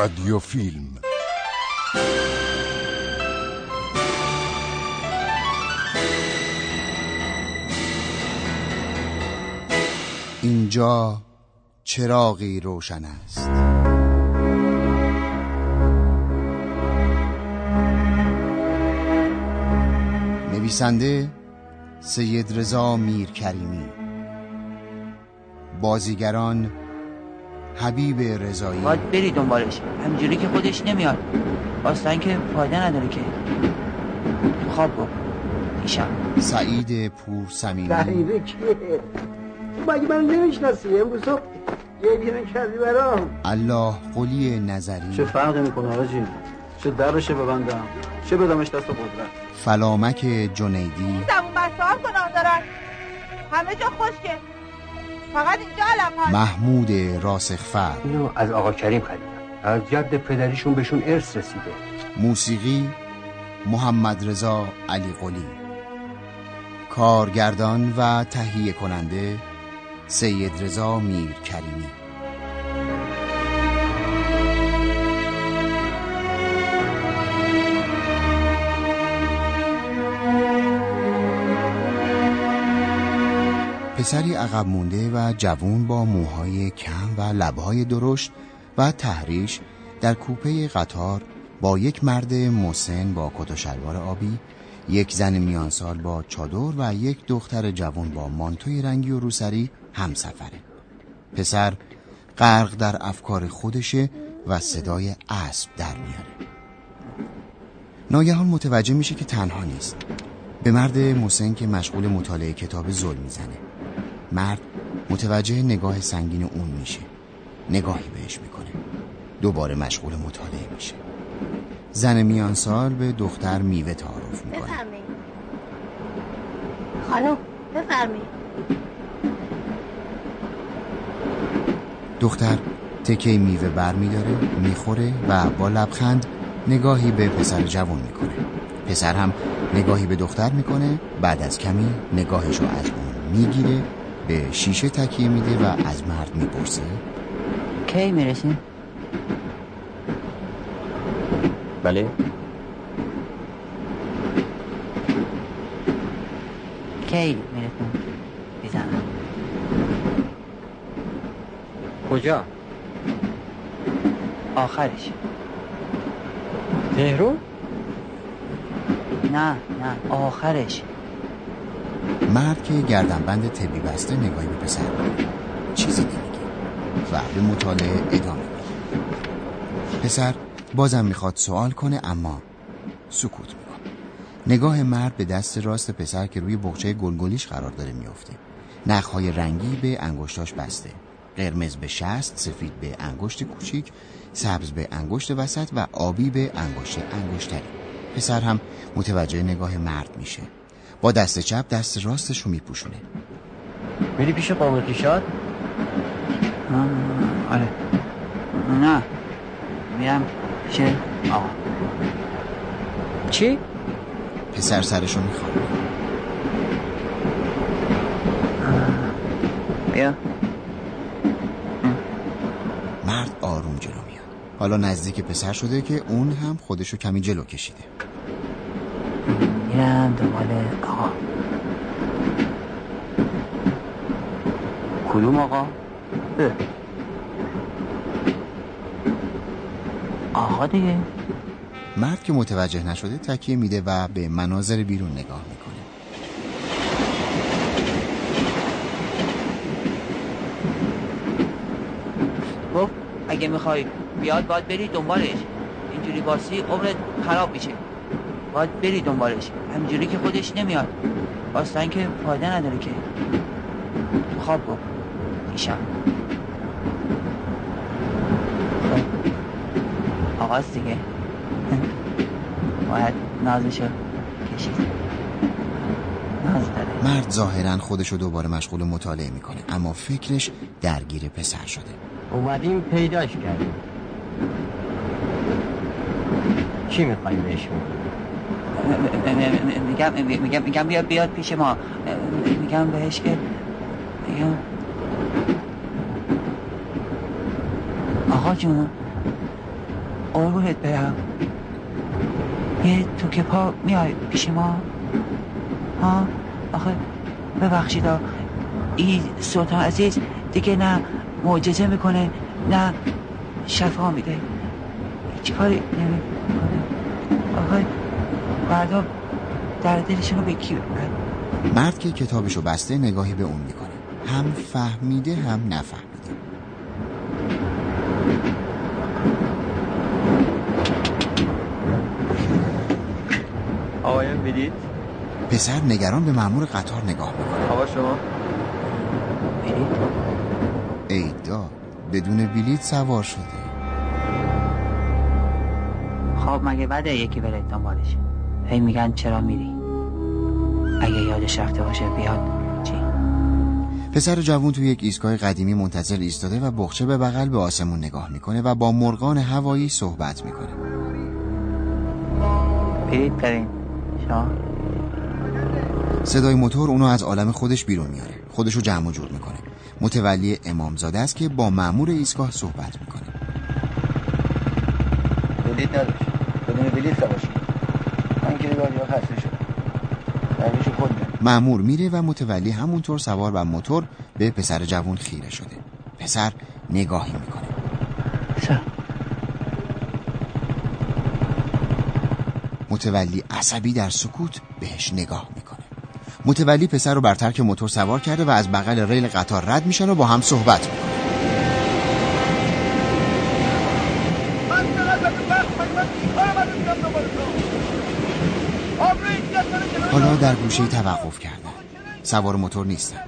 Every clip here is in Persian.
رادیو فیلم اینجا چراغی روشن است. نویسنده سید رضا میر کریمی بازیگران حبیب رضایی. باید بری دنبالش. همینجوری که خودش نمیاد. اصلا که فایده نداره که تو خواب بود ایشم سعید پور سمیمی. غریبه کیه مگه من نمی‌شناسی؟ امروز صبح یه بیرون کردی برام. الله قلی نظری. چه فرقی می‌کنه حاجی چه درشه ببندم چه بدمش دست قدرت؟ فلامک جنیدی. زبون بسته ها گناه دارن. همه جا خشکه. فقط اینجا علم هست محمود راسخفر اینو از آقا کریم خریدم. از جد پدریشون بهشون ارث رسیده. موسیقی محمد رضا علی قلی. کارگردان و تهیه کننده سید رضا میر کریمی. پسری عقب مونده و جوون با موهای کم و لبهای درشت و تحریش در کوپه قطار با یک مرد مسن با کت و شلوار آبی یک زن میانسال با چادر و یک دختر جوان با مانتوی رنگی و روسری هم سفره پسر غرق در افکار خودشه و صدای اسب در میاره. ناگهان متوجه میشه که تنها نیست. به مرد مسن که مشغول مطالعه کتاب زل می‌زنه. مرد متوجه نگاه سنگین اون میشه. نگاهی بهش می‌کنه. دوباره مشغول مطالعه میشه. زن میانسال به دختر میوه تعارف می‌کنه. بفرمایید. خانم بفرمایید. دختر تکه میوه بر میداره می‌خوره و با لبخند نگاهی به پسر جوان می‌کنه. پسر هم نگاهی به دختر می‌کنه بعد از کمی نگاهشو از اون می‌گیره به شیشه تکیه میده و از مرد می‌پرسه. کی می‌رسیم؟ بله. کی می‌رسیم؟ بزنم کجا؟ آخرش. تهرون نه نه آخرش. مرد که گردنبند طبی بسته نگاهی به پسر چیزی نمیگه و به مطالعه ادامه میده. پسر بازم می‌خواد سوال کنه اما سکوت می‌کنه. نگاه مرد به دست راست پسر که روی بغچه گلگلیش قرار داره میفته نخهای رنگی به انگشتاش بسته. قرمز به شست سفید به انگشت کوچیک سبز به انگشت وسط و آبی به انگشت انگشتری. پسر هم متوجه نگاه مرد میشه. با دست چپ دست راستش رو میپوشونه. میری پیش قوم کشاد؟ آه، آره. نه. میرم پیش آقا. چی؟ پسر سرش رو می‌خواد بیا. مرد آروم جلو میاد. حالا نزدیک پسر شده که اون هم خودشو کمی جلو کشیده. میرم دنبال آقا. کدوم آقا؟ اه. آقا دیگه. مرد که متوجه نشده تکیه میده و به مناظر بیرون نگاه می‌کنه. گفت اگه می‌خوای بیاد باید بری دنبالش. اینجوری باسی عمرت خراب میشه. باید بری دنبالش. همینجوری که خودش نمیاد. اصلا که فایده نداره که. تو خواب بود ایشم آقاست دیگه. باید نازشو کشید. ناز داره. مرد ظاهرا خودشو دوباره مشغول مطالعه می‌کنه اما فکرش درگیر پسر شده. اومدیم پیداش کردیم. چی میخوایی بهشون میگم میگم میگم بیا بیاد پیش ما. میگم بهش که میگم. آقا جون قربونت برم. یه تو که پا میای پیش ما؟ ها؟ آخه ببخشید. این سلطان عزیز دیگه نه معجزه می‌کنه نه شفا میده. هیچ کاری نمی‌کنه آخه بعدا در دلشون رو به کی ببرن؟ مرد که کتابشو بسته نگاهی به اون می‌کنه. هم فهمیده هم نفهمیده. آقایم بلیت پسر نگران به مأمور قطار نگاه می‌کنه. آقا شما؟ ایدا بدون بلیت سوار شده. خب مگه بده یکی بره دنبالش؟ هی میگن چرا میری؟ اگه یادش رفته باشه بیاد. چی؟ پسر جوون توی یک ایستگاه قدیمی منتظر ایستاده و بخچه به بغل به آسمون نگاه می‌کنه و با مرغان هوایی صحبت می‌کنه. برید برین شما؟ صدای موتور اونو از عالم خودش بیرون میاره خودشو جمع و جور می‌کنه. متولی امامزاده است که با مأمور ایستگاه صحبت می‌کنه. بلیت نداشت. بدون بلیت سوار شد من که گاڑی ها خسته شدم. مأمور میره و متولی همونطور سوار بر موتور به پسر جوون خیره شده. پسر نگاهی می‌کنه. متولی عصبی در سکوت بهش نگاه می‌کنه. متولی پسر رو بر ترک موتور سوار کرده و از بغل ریل قطار رد میشن و با هم صحبت می‌کنه در گوشه توقف کردن. سوار موتور نیستن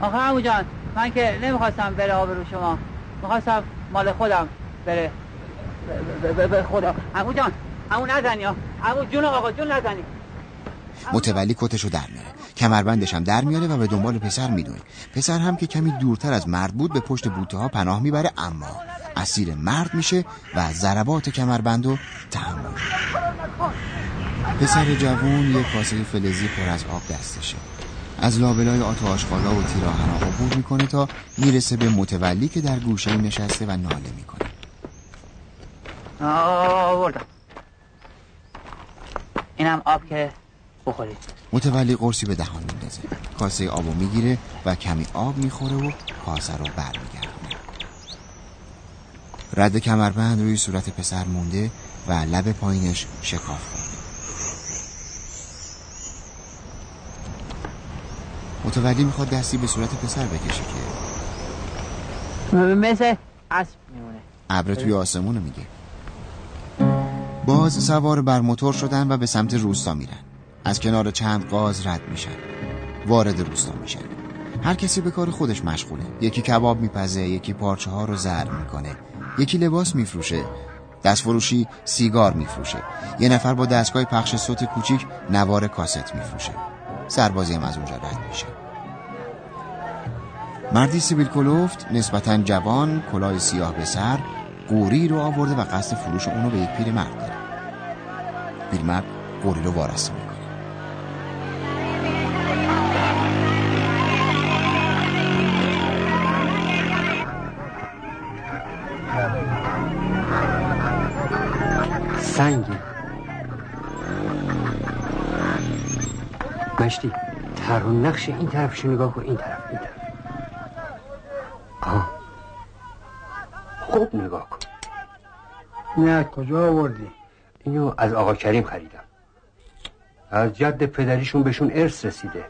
آخه عمو جان من که نمی‌خواستم بره آبرو شما. می‌خواستم مال خودم بره. به خدا عمو جان عمو نزنی ها. عمو جون آقا جون نزنی. متولی کتشو در میاره. کمربندش هم در میاره و به دنبال پسر میدوه. پسر هم که کمی دورتر از مرد بود به پشت بوته ها پناه می‌بره اما اسیر مرد میشه و ضربات کمربندو تحمل می‌کنه. پسر جوون یه کاسه فلزی پر از آب دستشه. از لابلای آت و تیراهنا عبور می‌کنه تا می‌رسه به متولی که در گوشه نشسته و ناله می‌کنه. آوردم. اینم آب که بخورید متولی قرصی به دهان میندازه. کاسه آبو می‌گیره و کمی آب می‌خوره و کاسه رو برمیگردونه رد کمربند روی صورت پسر مونده و لب پایینش شکاف خورده متولی می‌خواد دستی به صورت پسر بکشه که مثل اسب میمونه. ابر توی آسمونو میگه. باز سوار بر موتور شدن و به سمت روستا میرن. از کنار چند قاز رد میشن. وارد روستا میشن. هر کسی به کار خودش مشغوله. یکی کباب میپزه یکی پارچه ها رو زرد می‌کنه. یکی لباس میفروشه. دستفروشی سیگار میفروشه. یه نفر با دستگاه پخش صوت کوچیک نوار کاست میفروشه. سربازی هم از اونجا رد میشه. مردی سیبیل کلوفت نسبتا جوان کلاه سیاه به سر قوری رو آورده و قصد فروش اونو به یک پیرمرد داره. پیرمرد قوری رو وارسی می‌کنه. مشتی تر و نقش این طرفشو نگاه کن این طرف این طرف. آه. خوب نگاه کن. نه کجا آوردی؟ اینو از آقا کریم خریدم. از جد پدریشون بهشون ارث رسیده.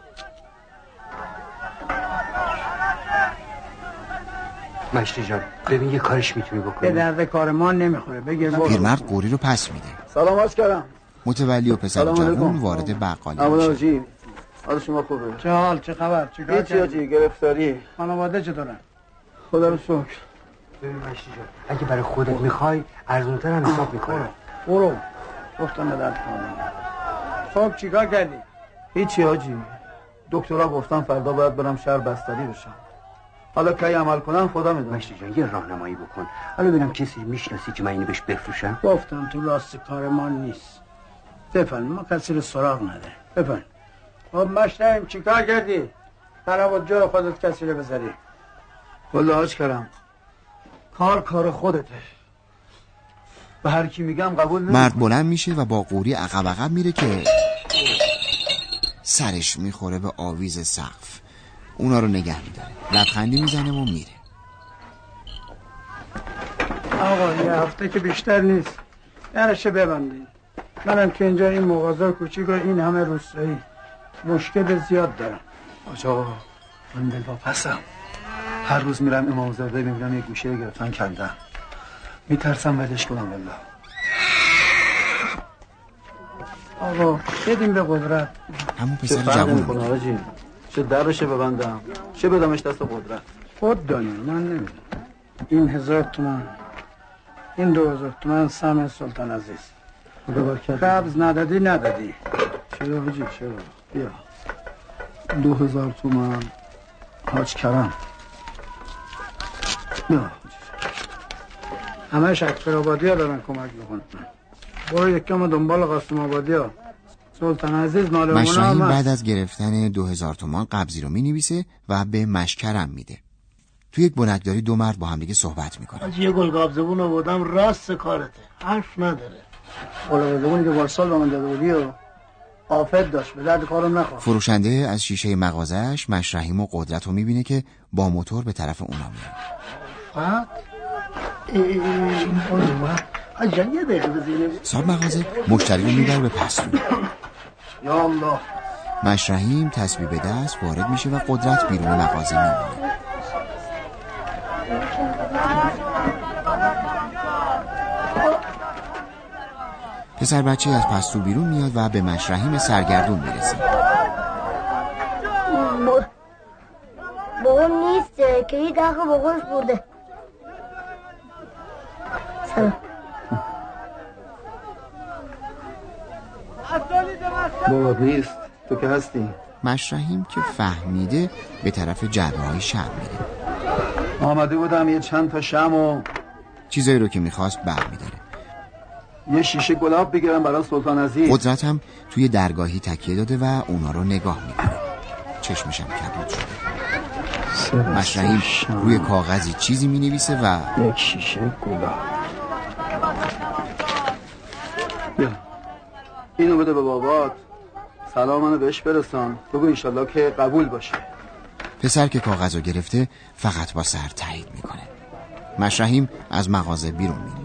مشتی جان ببین یه کارش می‌تونی به بکنی درد کار ما نمی‌خوره. بگیر برو. پیرمرد قوری رو پس میده. سلام عرض کردم. متولی و پسر جوان علیکم. وارد بقالی میشه. حال شما خوبه چه حال چه خبر؟ چه کار هیچی کردی؟ حاجی گرفتاری؟ خانواده چطورن خدا رو شکر. ببین مشتی جان اگه برای خودت می‌خوای ارزونتر هم حساب می‌کنم. برو. گفتم به درد خب چیکار کردی؟ هیچی حاجی دکترها گفتن فردا باید برم شهر بستری بشم. حالا کی عمل کنم خدا می‌دونه. مشتی جان یه راهنمایی بکن. حالا ببینم کسی می‌شناسی که من اینو بهش بفروشم؟ گفتم تو راست کار ما نیست. بفرم ما کسی رو سراغ نده بفرم خب مشتیم چیکار کردی؟ قرار بود جای خودت کسی رو بذاری. والله حاج کردم کار کار خودته. به هر کی میگم قبول نمی مرد بلند میشه و با قوری عقب عقب میره که سرش می‌خوره به آویز سقف. اونا رو نگه میداره. لبخندی می‌زنه و میره. آقا یه هفته که بیشتر نیست. درشه ببندید منم که اینجا این مغازه کوچیک و این همه روستایی. مشکل زیاد دارم. آج آقا من دل پسم. هر روز میرم امام زاده می‌بینم یه گوشه گرفتن کندن. میترسم ولش کنم والله. آقا بدیم به قدرت. همون پسر جوون چه درشه ببندم چه بدمش دست قدرت؟ خود دانی من نمی‌دونم. این هزار تومن این دو هزار تومن سم سلطان عزیز. قبض ندادی ندادی. چرا حاجی چرا؟ بیا. دو هزار تومن حاج کرم. بیا. همه شکر آبادی ها دارن کمک می‌کنن برو یکم دنبال قاسم آبادی ها. سلطان عزیز مال هم بعد. از گرفتن دو هزار تومان قبضی رو می‌نویسه و به مشکرم میده. تو یک بنکداری دو مرد با همدیگه صحبت می‌کنن. یه گلگاب زبون آوردم راست کارته. حرف نداره. قلقلقونی که وارسال به من داده بودی و آفت داشت به درد کارم نخواه فروشنده از شیشه مغازش مشرحیم و قدرت رو می‌بینه که با موتور به طرف اونا میاد فقط صاحب مغازه مشتری رو می‌بره به پستو یا الله مشرحیم تسبیح به دست وارد میشه و قدرت بیرون مغازه میمونه پسر بچه از پستو بیرون میاد و به مشرحیم سرگردون می‌رسه. با با اون نیست که یه دقیقه با خودش برده. سلام. بابا نیست تو که هستی؟ مشرحیم که فهمیده به طرف جعبه های شم میره. آمده بودم یه چند تا شم و چیزایی رو که می‌خواست بر میداره یه شیشه گلاب بگیرم برای سلطان عزیز. قدرت هم توی درگاهی تکیه داده و اونا رو نگاه می‌کنه. چشمشم کبود شده. مشرحیم روی کاغذی چیزی می‌نویسه و یک شیشه گلاب. اینو بده به بابات. سلام منو بهش برسان. بگو انشالله که قبول باشه. پسر که کاغذ رو گرفته فقط با سر تایید می‌کنه. مشرحیم از مغازه بیرون میره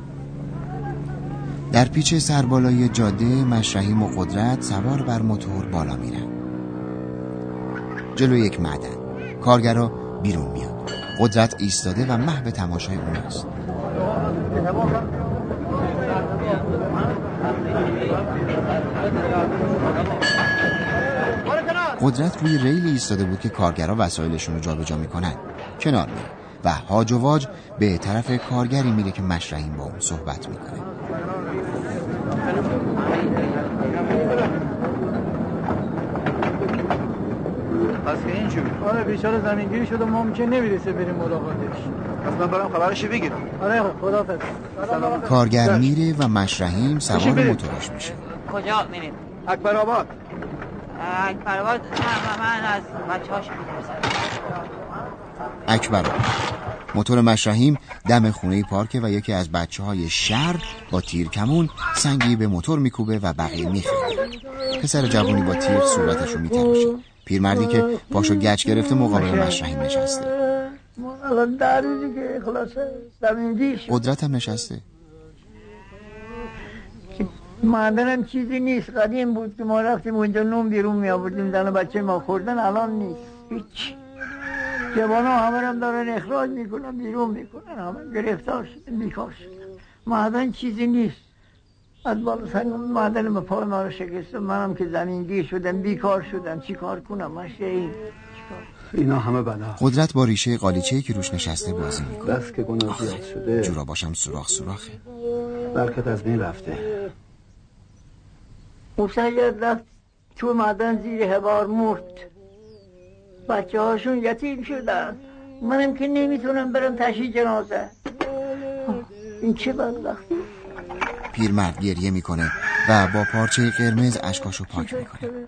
در پیچ سربالای جاده مشرحیم و قدرت سوار بر موتور بالا میرن. جلو یک معدن. کارگرا بیرون میاد قدرت ایستاده و محو تماشای اوناست. قدرت روی ریلی ایستاده بود که کارگرا وسایلشون رو جابجا می‌کنن. کنار میره و هاج و واج به طرف کارگری میره که مشرحیم با اون صحبت می‌کنه. پس که اینجوری. آره بیچاره زمینگیری شده ممکن نمی‌رسه بریم ملاقاتش پس من برم خبرش بگیرم؟ آره خدا سلام. کارگر میره و مشرحیم سوار. موتورش میشه. کجا میریم؟ اکبر آباد. اکبرآباد نه من از بچه هاش میترسم. اکبر موتور مشرحیم دم خونه پارکه و یکی از بچه های شهر با تیر کمون سنگی به موتور میکوبه و بقیه میخنده پسر جوانی با تیر صورتش رو میتراشه پیرمردی که پاشو گچ گرفته مقابل مشرحیم نشسته. قدرت هم نشسته. معدنم چیزی نیست. قدیم بود که ما رفتیم اونجا نون بیرون می آوردیم زن بچه ما خوردن الان نیست. هیچ. جوان ها همه رو دارن اخراج می‌کنن بیرون می‌کنن همه گرفتار شدن بیکار شدن معدن چیزی نیست. از بالا سنگ معدن به پای ما رو شکستم منم که زمینگیر شدم بیکار شدم. چی کار کنم؟ من شهید اینا همه بلا. قدرت با ریشه قالیچه‌ای که روش نشسته بازی می‌کنه. بس که گناه زیاد شده. جورا باشم سوراخ سوراخه. برکت از بین رفته. مسید رفت تو معدن زیر هوار مرد. بچه هاشون یتیم شدن. منم که نمی‌تونم برم تشی جنازه. این چه بدبختی. پیرمرد گریه می‌کنه و با پارچه قرمز اشکاشو پاک می‌کنه.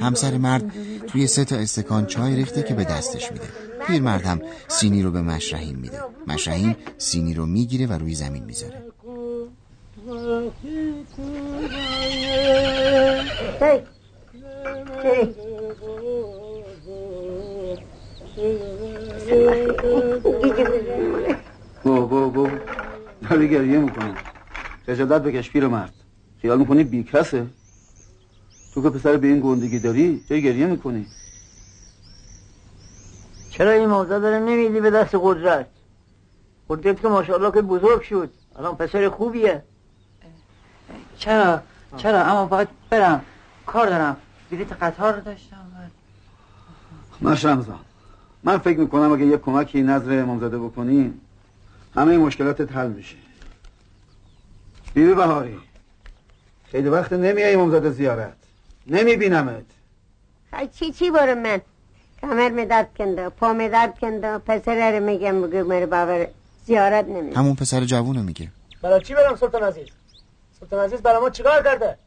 همسر مرد توی سه تا استکان چای ریخته که به دستش میده. پیرمرد هم سینی رو به مشرحیم میده. مشرحیم سینی رو می‌گیره و روی زمین می‌ذاره. بو بو بو داری گریه می‌کنه خجالت بکش پیر مرد. خیال می‌کنی بی کسه تو که پسر به این گندگی داری چه گریه می‌کنی؟ چرا این موضوع داره نمیدی به دست قدرت؟ قدرت که ماشاءالله که بزرگ شد. الان پسر خوبیه. چرا؟ چرا؟ اما باید برم. کار دارم. بلیت قطار داشتم. مش رمزان من فکر می‌کنم اگه یه کمکی نظر امامزاده بکنی همه این مشکلاتت حل میشه. بیبی بهاری خیلی وقت نمیای امامزاده زیارت. نمیبینمت. چی چی باره من؟ کمر می درد کنده پا می درد کنده پسر رو میگم بگو میره باور زیارت نمی همون پسر جوونو میگه. برای چی برم سلطان عزیز؟ سلطان عزیز برای ما چیکار کرده؟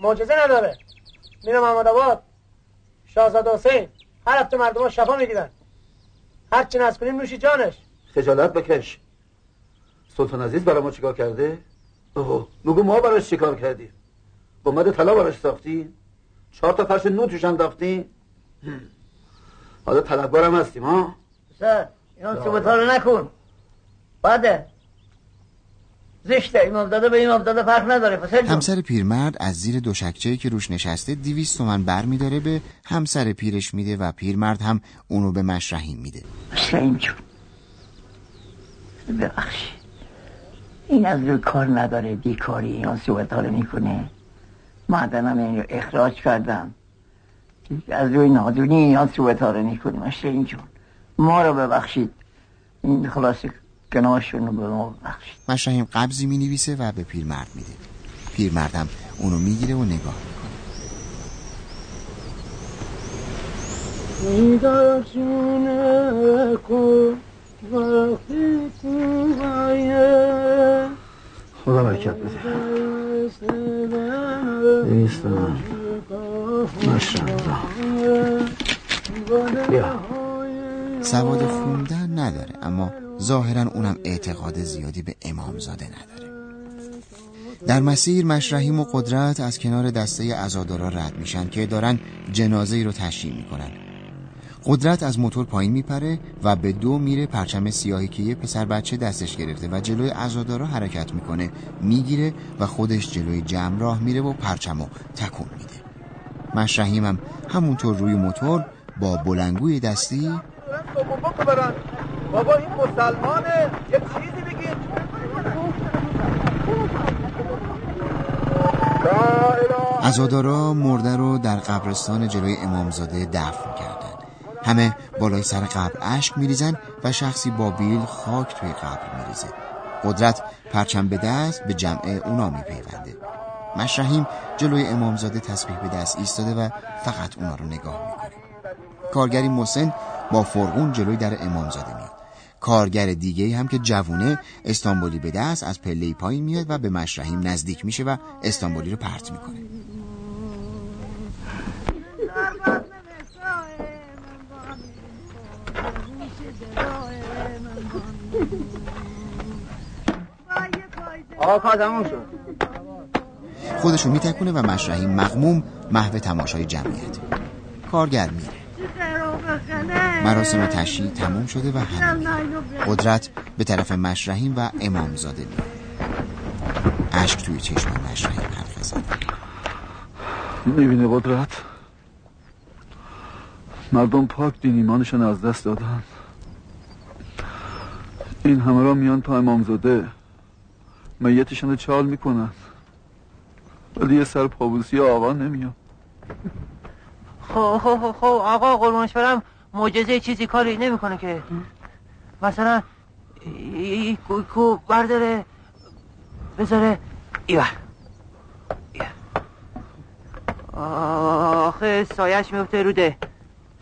معجزه نداره. میرم احمد آباد. شاهزاده حسین. هر هفته مردم ها شفا می‌گیرن. هر چی نز کنیم نوشی جانش. خجالت بکش. سلطان عزیز برای ما چیکار کرده؟ اوه بگو ما براش چیکار کردیم؟ با مد طلا براش ساختی چهار تا فرش نو توش انداختی. حالا طلبگارم هستیم ها؟ سر اینا سبتا رو نکن. بعده زشته امام داده به امام داده فرق نداره پسر همسر پیرمرد از زیر دوشکچه‌ای که روش نشسته دیویست تومن بر میداره به همسر پیرش میده و پیرمرد هم اونو به مشرحیم میده. حسین جون ببخشی این از روی کار نداره بیکاری اینا صحبت رو می‌کنه. معدنم این رو اخراج کردم. از روی نادونی اینا صحبت رو می‌کنه. حسین جون ما رو ببخشید. این خلاص گناهشون رو به ما ببخشید. مشرحیم قبضی می‌نویسه و به پیرمرد میده. پیرمرد هم اونو می‌گیره و نگاه می‌کنه. خدا برکت بده. دویست من بیا. سواد خوندن نداره اما ظاهرا اونم اعتقاد زیادی به امامزاده نداره. در مسیر مشرحیم و قدرت از کنار دسته عزادارا رد میشن که دارن جنازه ای رو تشییع می‌کنن. قدرت از موتور پایین میپره و به دو میره پرچم سیاهی که یه پسر بچه دستش گرفته و جلوی عزادارا حرکت می‌کنه می‌گیره و خودش جلوی جمع راه میره و پرچمو تکون میده. مشرحیم هم همونطور روی موتور با بلنگوی دستی بابا این مسلمانه. یه چیزی بگید عزادارا مرده رو در قبرستان جلوی امامزاده دفن کردن. همه بالای سر قبر اشک میریزن و شخصی با بیل خاک توی قبر میریزه. قدرت پرچم به دست به جمع اونا میپیونده. مشرحیم جلوی امامزاده تسبیح به دست ایستاده و فقط اونا رو نگاه می‌کنه. کارگری مسن با فرغون جلوی در امامزاده میاد. کارگر دیگه هم که جوونه استانبولی به دست از پله پایین میاد و به مشرحیم نزدیک میشه و استانبولی رو پرت می‌کنه. آقا کار تموم شد. خودشو میتکونه و مشرحیم مغموم محو تماشای جمعیت. کارگر میره. مراسم تشییع تموم شده و همه قدرت به طرف مشرحیم و امامزاده میره اشک توی چشم مشرحیم حلقه زده می‌بینی قدرت؟ مردم پاک دین ایمانشون از دست دادن. این همه را میان تا امامزاده. میتشون رو چال می‌کنن. ولی یه سر پابوسی آقا نمیاد. خب خب خب خب آقا قربانش برم معجزه چیزی کاری نمی‌کنه که. مثلا ای- کو کو برداره بذاره. ایور ایور. آخه سایش میفته روده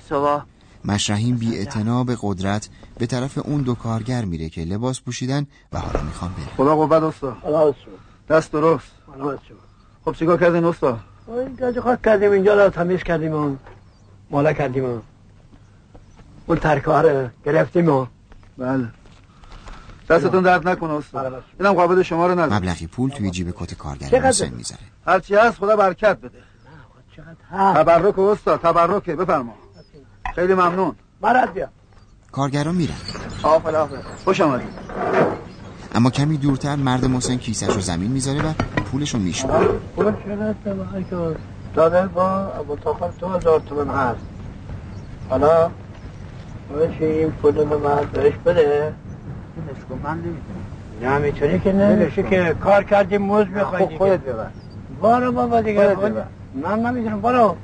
صبح. مشرحیم بی به قدرت به طرف اون دو کارگر میره که لباس پوشیدن و حالا می‌خوان بره خدا قوت استاد. دست درست. خب چیکار کردین استاد؟ گاج خاک کردیم اینجا را تمیز کردیم و مالا کردیم و اون ترکه گرفتیم و بله. دستتون درد نکنه استاد. اینم قابل شما رو نزد مبلغی پول توی جیب کت کارگر چقدر؟ محسن می‌ذاره. هرچی هست خدا برکت بده. تبرک استاد تبرکه بفرما. خیلی ممنون. برات بیا. کارگرا میرن. آفر آفر. خوش آمدید. اما کمی دورتر مرد محسن کیسش رو زمین می‌ذاره و پولش رو میشماره پول چقدر که داده با ابوتاخر دو هزار تومن هست. حالا باشه این پول رو باید بهش بده؟ من نمی‌تونم نه می‌تونی که نمیشه که کار کردیم موز بخوای دیگه. خودت ببر. بارو بابا دیگه. من نمی‌تونم برو.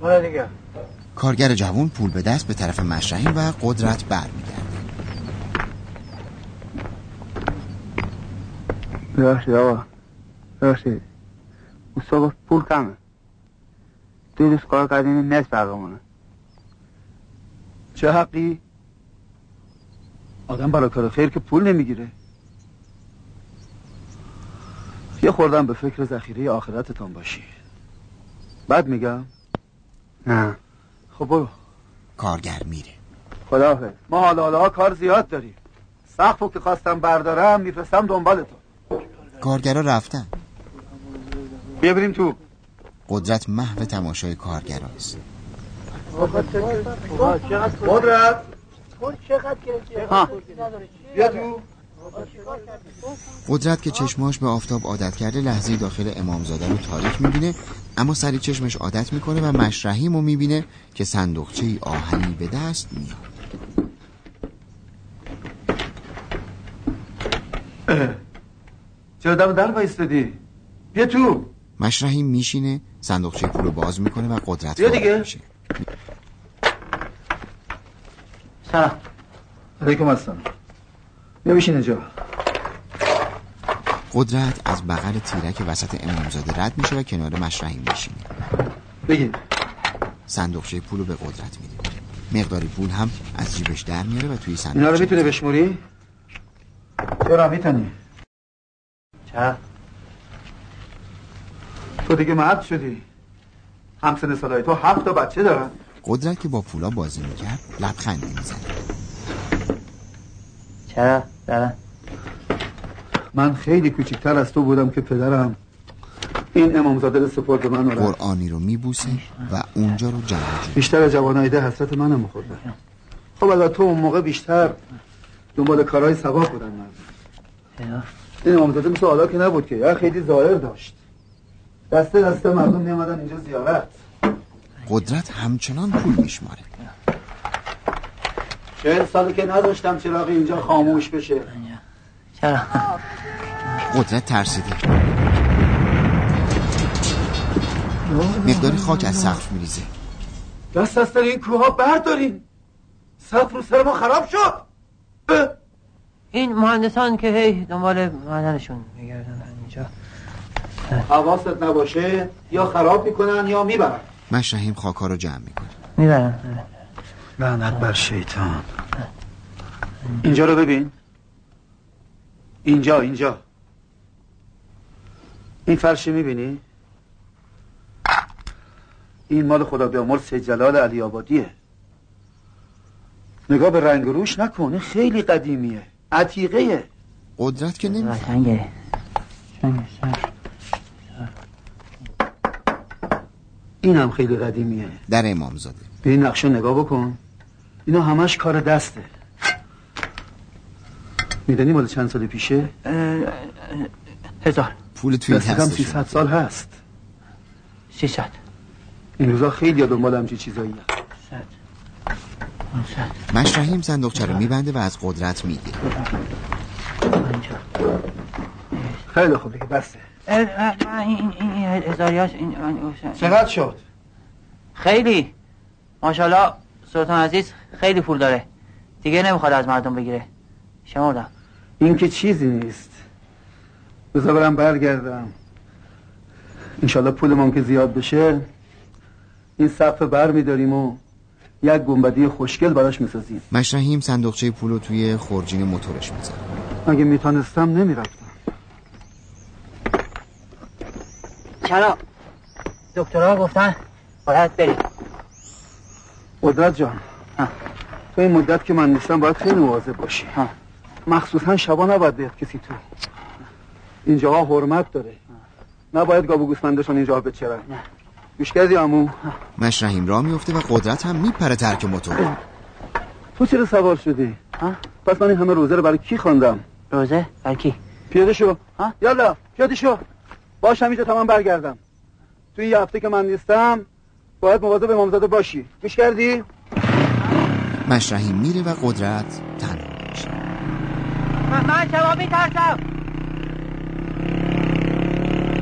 برو دیگه. کارگر جوون پول به دست به طرف مشرحیم و قدرت برمیگرده. ببخشید آقا ببخشید اوستا گفت پول کمه دو روز کار کردیم نصف حقمونه چه حقی آدم برای کار خیر که پول نمی‌گیره یه خوردم به فکر ذخیره آخرتتان باشی بعد میگم نه خب برو کارگر میره خداحافظ ما حالا حالا کار زیاد داریم سقفو که خواستم بردارم میفرستم دنبالتون کارگرا رفتن. بیا بریم تو. قدرت محو تماشای کارگراست. قدرت. بیا تو. قدرت که چشماش به آفتاب عادت کرده لحظه داخل امامزاده رو تاریک می‌بینه اما سری چشمش عادت می‌کنه و مشرحیم رو می‌بینه که صندوقچه ای آهنی به دست میاد. اه. چرا دم در وایستادی؟ بیا تو. مشرحیم میشینه صندوقچه پول رو باز می‌کنه و قدرت بیا دیگه. میشه. سلام. علیکم السلام. بیا بشین اینجا قدرت از بغل تیرک وسط امامزاده رد میشه و کنار مشرحیم میشینه. بگید صندوقچه پول رو به قدرت میده. مقداری پول هم از جیبش در میاره و توی اینا رو صندوقچه می‌تونه بشموری؟ چرا می‌تونی؟ چرا تو دیگه مرد شدی. همسن سالای تو هفت تا بچه دارن. قدرت که با پولا بازی می‌کرد لبخندی می‌زنه چرا چرا من خیلی کوچکتر از تو بودم که پدرم این امامزاده رو سپرد به من و. قرآنی رو میبوسه و اونجا رو جمع بیشتر از جوانای ده حسرت منم خورده خب البته تو اون موقع بیشتر دنبال کارهای ثواب بودن مردم. این امامزاده مثل حالا که نبود که یا خیلی ظاهر داشت. دسته دسته مردم میامدن اینجا زیارت. قدرت همچنان پول میشماره. چهل ساله که نداشتم چراغ اینجا خاموش بشه. چرا قدرت ترسیده. مقداری خاک از سقف میریزه. دست از این کوه ها بردارین. سقف رو سر ما خراب شد! این مهندسان که هی دنبال معدنشون میگردن اینجا. حواست نباشه یا خراب می‌کنن یا می‌برن. مشرحیم خاکا رو جمع می‌کنه می‌برن. لعنت بر شیطان. اینجا رو ببین. اینجا اینجا. این فرش می‌بینی؟ این مال خدا بیامرز سید جلال علی آبادیه. نگاه به رنگ و روش نکن. این خیلی قدیمیه. عتیقه. قدرت که نمیفهم وطنگه این هم خیلی قدیمیه. در امامزاده. به این نقشه نگاه بکن. اینا همش کار دسته. می‌دونی مال چند سال پیشه؟ هزار. پول توی دستم دستش 300 سال هست. سیصد. این روزا خیلی دنبال همچی چیزایی مشرحیم صندوقچه رو میبنده و از قدرت می‌گیره. خیلی خوب دیگه بسته. این این این هزاریاش این چقدر شد؟ خیلی. ماشاءالله سلطان عزیز خیلی پول داره. دیگه نمی‌خواد از مردم بگیره. شمردم. این که چیزی نیست. بذار برم برگردم. انشالله پولمون که زیاد بشه این سقف بر میداریم و یک گنبدی خوشگل براش می‌سازیم مشرحیم صندوقچه پول رو توی خورجین موتورش می‌زنه اگه می‌تونستم نمی‌رفتم. چرا؟ دکترها گفتن باید بریم. قدرت جان. تو این مدت که من نیستم باید خیلی مواظب باشی. مخصوصا شبا نباید بیاد کسی تو. اینجاها حرمت داره. نباید گاب و گوسفندشون اینجا بچرن. گوش کردی امو مشرحیم را میفته و قدرت هم میپره ترک موتور. تو چرا سوار شدی؟ پس من این همه روزه رو برای کی خواندم؟ روزه؟ برای کی؟ پیاده شو. یالا پیاده شو. باش همیشه تا من برگردم. تو این یه هفته که من نیستم باید مواظب امامزاده باشی. گوش کردی؟ مشرحیم میره و قدرت تنها میشه. من, من شما میترسم.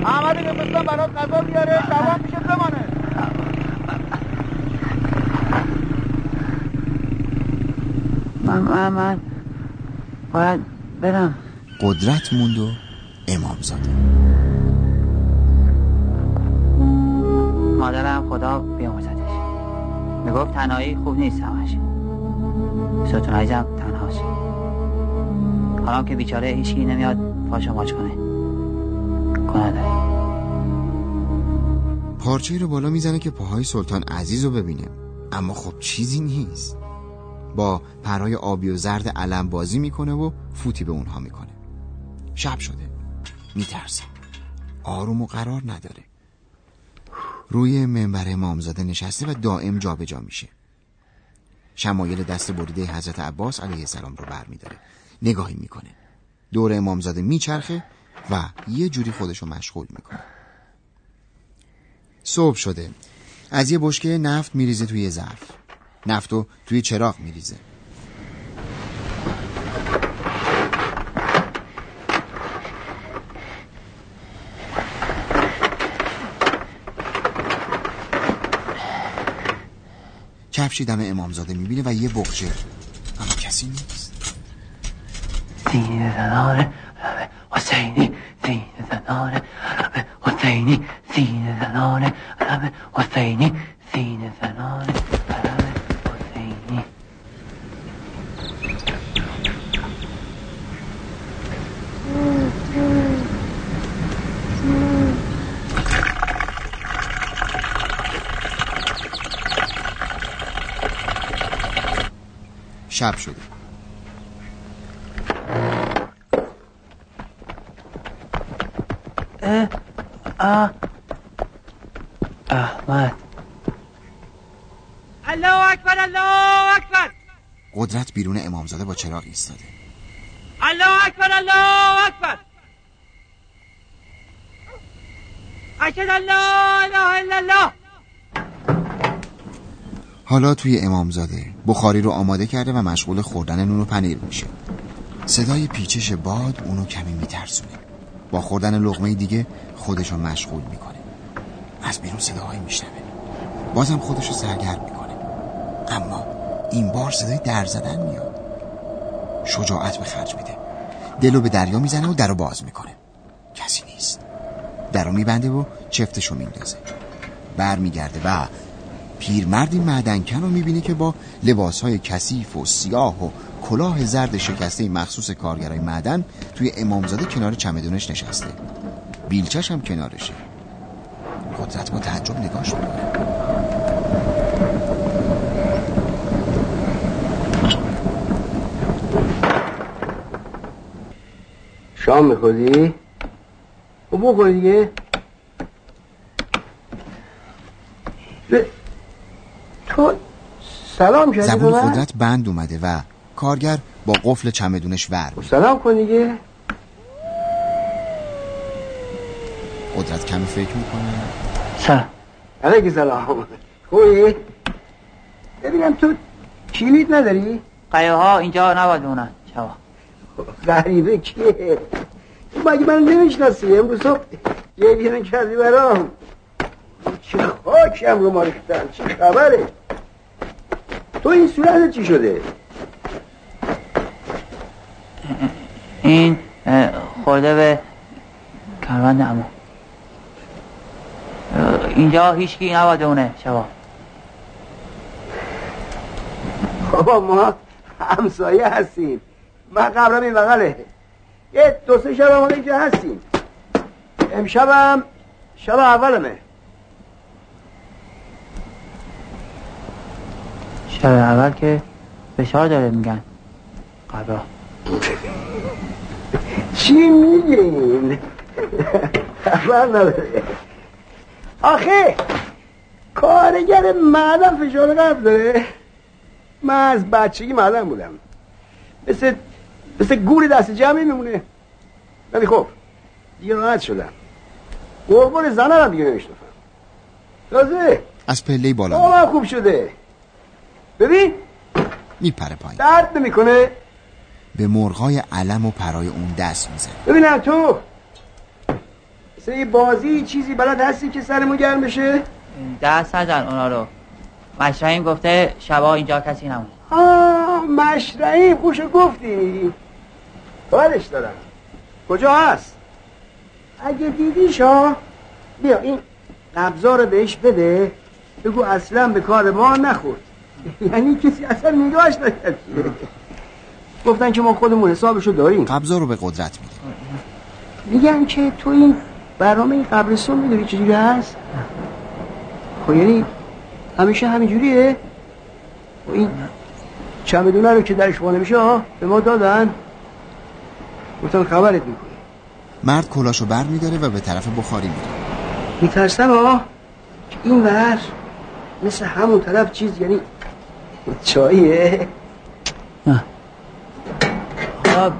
احمد نمیستان برات غذا بیاره. شبان بمانه. من من من باید برم. قدرت موند و امامزاده مادرم خدا بیاموزدش می‌گفت تنهایی خوب نیست همش. ستون عزیزم تنهاست حالا که بیچاره هیچکی نمیاد پاشو ماچ کنه. کنه داره پارچه رو بالا می‌زنه که پاهای سلطان عزیز رو ببینه. اما خب چیزی نیست. با پرهای آبی و زرد علم بازی می‌کنه و فوتی به اونها می‌کنه. شب شده. میترسه آروم و قرار نداره. روی منبر امامزاده نشسته و دائم جابجا جا میشه. شمایل دست بریده حضرت عباس علیه السلام رو بر میداره نگاهی می‌کنه. دور امامزاده میچرخه و یه جوری خودشو مشغول می‌کنه. صبح شده. از یه بشکه نفت میریزه توی ظرف. نفتو توی چراغ میریزه. کفشی دم امامزاده می‌بینه و یه بخچه. اما کسی نیست. سینه زنانه حسینی. سینه زنانه حسینی. سینه زنانه حسینی سینه زنانه حسینی شب شده. اه اه احمد الله اکبر الله اکبر قدرت بیرون امامزاده با چراغ ایستاده. الله اکبر الله اکبر. اشهد ان لا اله الا الله. حالا توی امامزاده بخاری رو آماده کرده و مشغول خوردن نون و پنیر میشه. صدای پیچش باد اونو کمی میترسونه. با خوردن لغمه دیگه خودشو مشغول می‌کنه. از بیرون صداهایی میشنوه. بازم خودشو سرگرم می‌کنه. اما این بار صدای در زدن میاد. شجاعت به خرج میده. دلو به دریا می‌زنه و درو باز می‌کنه. کسی نیست. درو میبنده و چفتشو میندازه. برمیگرده و پیرمردی معدنکن رو می‌بینی که با لباسهای کثیف و سیاه و کلاه زرد شکسته مخصوص کارگرای معدن توی امامزاده کنار چمدونش نشسته. بیلچش هم کنارشه. قدرت با تعجب نگاش می‌کنه. شام می‌خوری؟ و بخور دیگه تو سلام کردی زبون؟ قدرت بند اومده و کارگر با قفل چمدونش ور. سلام کن دیگه قدرت کمی فکر می‌کنه سلام علیکی سلام خوبی؟ ببینم تو کلید نداری؟ قیه ها اینجا نباید بمونن شبا غریبه کیه؟ تو مگه من نمی‌شناسی؟ امروز صبح یه بیرون کردی برام. چه خاکم رو مارکتن چه خبره؟ تو این صورت چی شده؟ این خورده به کروند امو اینجا هیچکی نباید بمونه شبا. بابا ما همسایه هستیم. ما قبلا این بغله. یه دو سه شب هم اینجا هستیم. امشب هم شب اولمه. شب اول که فشار داره میگن. قبا. چی میگین؟ خبر نداره. آخه کارگر معدن فشار قبل داره. من از بچگی معدن بودم. مثل مثل گور دست جمعی میمونه. ولی خب دیگه راحت شدم قربان زنه هم دیگه نمیشنفم تازه؟ از پله بالا آقا خوب شده. ببین میپره پایین. درد نمی‌کنه. به مرغای علم و پرای اون دست می‌زنه. ببینم تو مثل یه بازی چیزی بلد هستی که سرمون گرم بشه؟ دست نزن اونا رو. مشرعیم گفته شبا اینجا کسی نمونه آه مشرعیم خوشو گفتی. کارش دارم. کجا هست؟ اگه دیدیش ها بیا این قبضا رو بهش بده بگو اصلا به کار ما نخورد. یعنی کسی اصلا نگاهش نکرد. گفتن که ما خودمون حسابشو داریم. قبضا رو به قدرت میده. میگن که تو این برنامه این قبرستون می‌دونی چجوری هست؟ خب یعنی همیشه همینجوریه؟ و این چمدونه رو که درش وانه میشه ها به ما دادن. گفتن خبرت می‌کنه مرد کلاشو بر میداره و به طرف بخاری میره. میترسم ها که این ور مثل همون طرف چیز یعنی چاییه.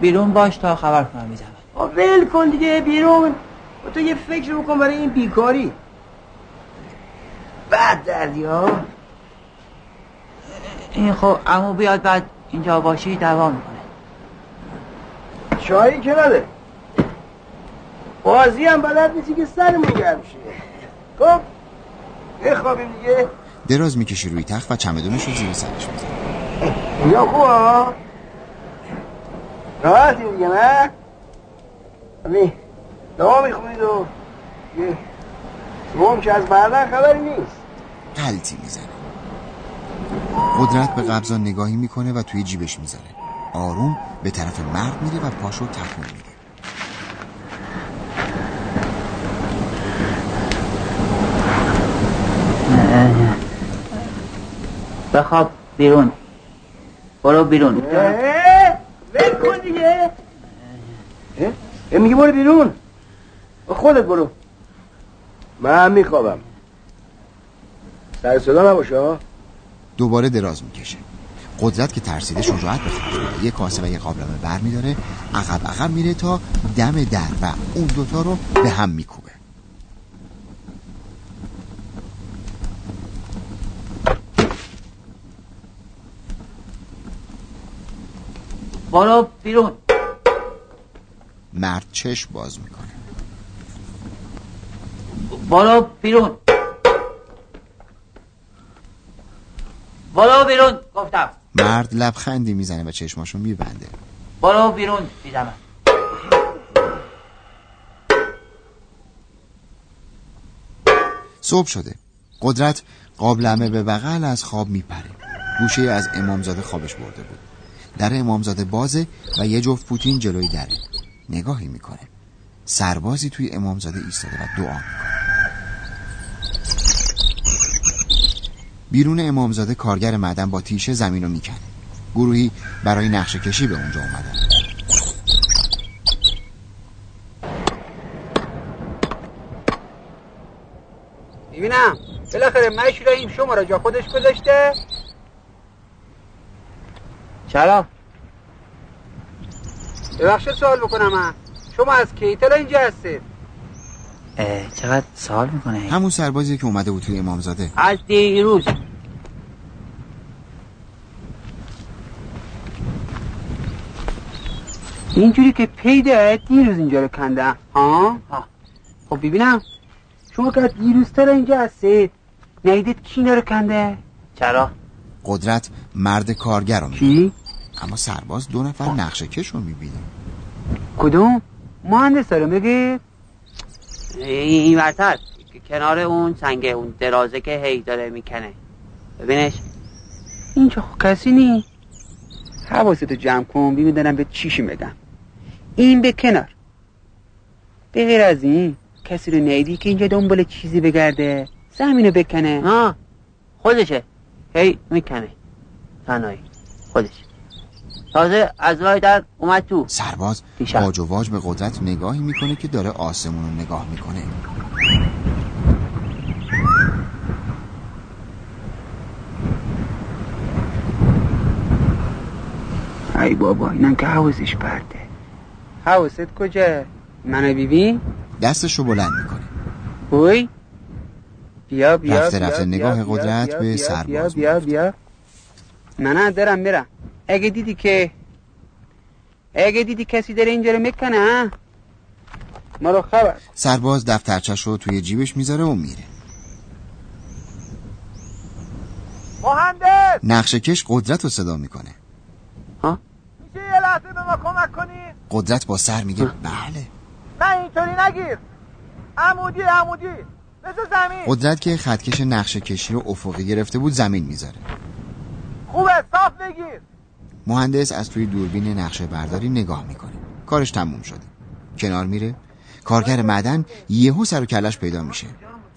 بیرون باش تا خبر کنم می‌زنم. آ ول کن دیگه بیرون. و تو یه فکر بکن برای این بیکاری. بعد دردی ها این خب امو بیاد بعد اینجا باشی دوام می‌کنه. چایی که نده. بازی هم بلد نیستی که سرمون گرم شه. خب بخوابیم دیگه. دراز می‌کشی روی تخت و چمدونش رو زیر سرش می‌زنه یا خوب ها؟ راحتیم دیگه نه؟ همین. دعا می‌خونید و روم که از بردن خبری نیست. قلطی می‌زنه. قدرت به قبضا نگاهی می‌کنه و توی جیبش می‌ذاره. آروم به طرف مرد میره و پاشو تکون میده بخواب بیرون. برو بیرون. ول کن دیگه. اه؟ اه. میگه برو بیرون. خودت برو. من میخوابم. سر صدا نباشه دوباره دراز می‌کشه. قدرت که ترسیده شجاعت به خرج یه کاسه و یه قابلمه بر میداره عقب عقب میره تا دم در و اون دوتا رو به هم میکوبه. برو بیرون. مرد چشم باز می‌کنه. برو بیرون. برو بیرون گفتم. مرد لبخندی می‌زنه و چشماشو میبنده. برو بیرون دیدم صبح شده. قدرت قابلمه به بغل از خواب میپره. گوشه از امامزاده خوابش برده بود. در امامزاده بازه و یه جفت پوتین جلوی دره. نگاهی می‌کنه. سربازی توی امامزاده ایستاده و دعا می‌کنه. بیرون امامزاده کارگر معدن با تیشه زمین رو می‌کنه گروهی برای نقشه کشی به اونجا اومدن. می‌بینم. بالاخره مشراییم شما را جا خودش گذاشته. چرا؟ ببخشید سوال بکنم شما از کی؟ تلا اینجا هستید. چقدر سوال می‌کنه همون سربازی که اومده بود توی امامزاده. از دیروز. اینجوری که پیده دیروز اینجا رو کندم ها؟ خب ببینم. شما که دیروز تر اینجا هستید نیدید کی رو کنده؟ چرا؟ قدرت مرد کارگر رو کی؟ اما سرباز دو نفر نقشه کش رو می‌بینه. کدوم؟ مهندس رو میگید این ورتر کنار اون سنگه اون درازه که هی داره می‌کنه. ببینش. اینجا خب کسی نی؟ حواستو جمع کن ببین به چیشی میگم. این به کنار. به غیر از این کسی رو نیدی که اینجا دنبال چیزی بگرده؟ زمینو بکنه. ها خودشه. هی می‌کنه. تنهایی خودش تازه از راه در اومد تو. سرباز. واج و واج به قدرت نگاهی می‌کنه که داره آسمون رو نگاه می‌کنه. ای بابا اینم که حواسش پرده. حواست کجا؟ منو بیبین دستش رو بلند می‌کنه. اوی. بیا بیا رفته بیا، رفته بیا، نگاه بیا، قدرت بیا، به بیا، سرباز بیا بیا بیا. من دارم میرم اگه دیدی که اگه دیدی کسی داره اینجا رو می‌کنه ها؟ ما رو خبر. سرباز دفترچش رو توی جیبش می‌ذاره و میره. مهندس! نقشه کش قدرت رو صدا می‌کنه. میشه یه لحظه به ما کمک کنی؟ قدرت با سر میگه بله. نه اینطوری نگیر. عمودی عمودی. مثل زمین. قدرت که خطکش نقشه کشی رو افقی گرفته بود زمین می‌ذاره. خوبه صاف بگیر. مهندس از توی دوربین نقشه برداری نگاه می‌کنه. کارش تموم شده. کنار میره. کارگر معدن یهو سر و کلش پیدا میشه.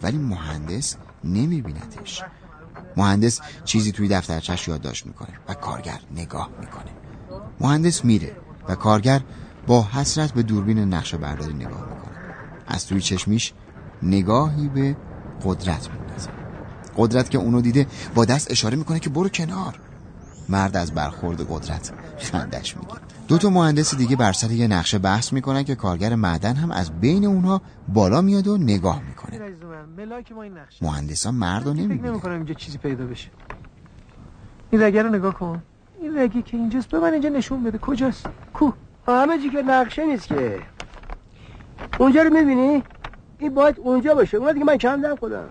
ولی مهندس نمیبینتش. مهندس چیزی توی دفترچش یادداشت می‌کنه و کارگر نگاه می‌کنه. مهندس میره و کارگر با حسرت به دوربین نقشه برداری نگاه می‌کنه. از توی چشمیش نگاهی به قدرت میندازه. قدرت که اونو دیده با دست اشاره می‌کنه که برو کنار. مرد از برخورد قدرت خندش میگه دو تا مهندس دیگه بر سر یه نقشه بحث می‌کنن که کارگر معدن هم از بین اونها بالا میاد و نگاه می‌کنه. ملاک ما این نقشه. مهندسا مرد رو فکر نمی‌بینن. نمی کنم اینجا چیزی پیدا بشه. این رگه رو نگاه کن. این رگی که اینجاست به من اینجا نشون بده. کجاست؟ کو؟ همه چی که نقشه نیست که. اونجا رو می‌بینی؟ این باید اونجا باشه. اون دیگه من کندم خودم.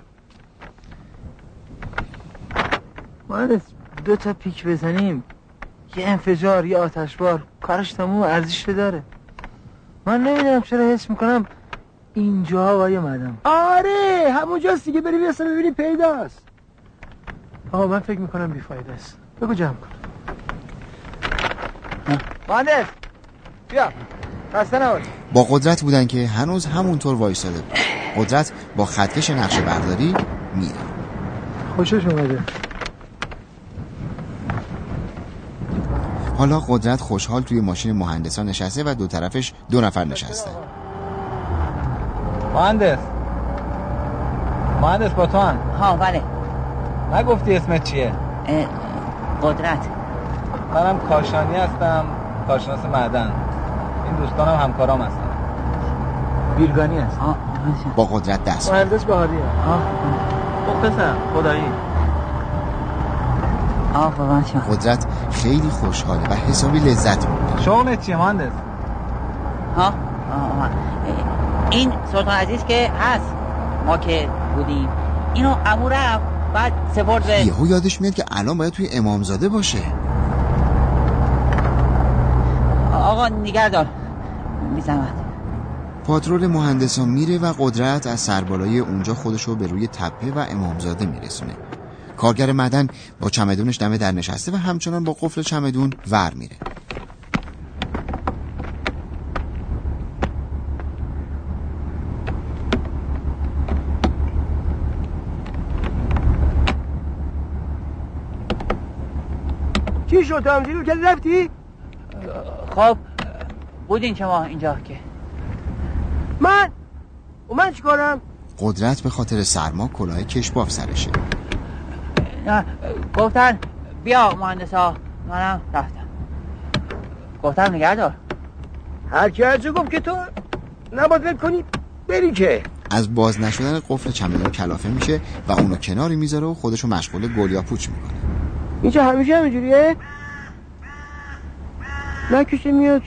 مهندس دو تا پیک بزنیم. یه انفجار یه آتشبار. کارش تموم ارزش داره. من نمی‌دونم چرا حس می‌کنم اینجا وای اومدم آره همونجاست دیگه. بری بیاسته ببینی پیداست. آقا من فکر می‌کنم بیفایده است. بگو جمع کن. مهندس بیا. خسته نباش. با قدرت بودن که هنوز همونطور وایساده بود قدرت با خطکش نقشه برداری میره. خوشش اومده. حالا قدرت خوشحال توی ماشین مهندسان نشسته و دو طرفش دو نفر نشسته. مهندس. مهندس با تو هم ها بله. نگفتی اسمت چیه؟ قدرت. منم کاشانی هستم کارشناس معدن. این دوستانم همکارام هستن. بیرگانی هست. با قدرت دست. مهندس بهاریه مختصر خدایی. آه قدرت خیلی خوشحاله و حسابی لذت می‌بره. شغلت چیه مهندس. ها آه، آه. این سلطان عزیز که هست ما که بودیم. اینو امو رفت بعد سپرد به یهو یادش میاد که الان باید توی امامزاده باشه. آقا نگردار بی زحمت. پاترول مهندسان میره و قدرت از سربالای اونجا خودشو به روی تپه و امامزاده میرسونه. کارگر مدن با چمدونش دمه در نشسته و همچنان با قفل چمدون ور میره. چی شد همجوری کردی رفتی؟ خب بودین شما اینجا که. من؟ و من چیکارم قدرت به خاطر سرما کلاه کشباف سرشه. گفتن بیا مهندس ها. منم رفتم. گفتم نگردار هر کی هرچه گفت که تو نباید ول کنی بری که. از باز نشدن قفل چمدون کلافه میشه و اونو کناری می‌ذاره و خودشو مشغول گلیا پوچ می‌کنه. اینجا همیشه همینجوریه نه کسی میاد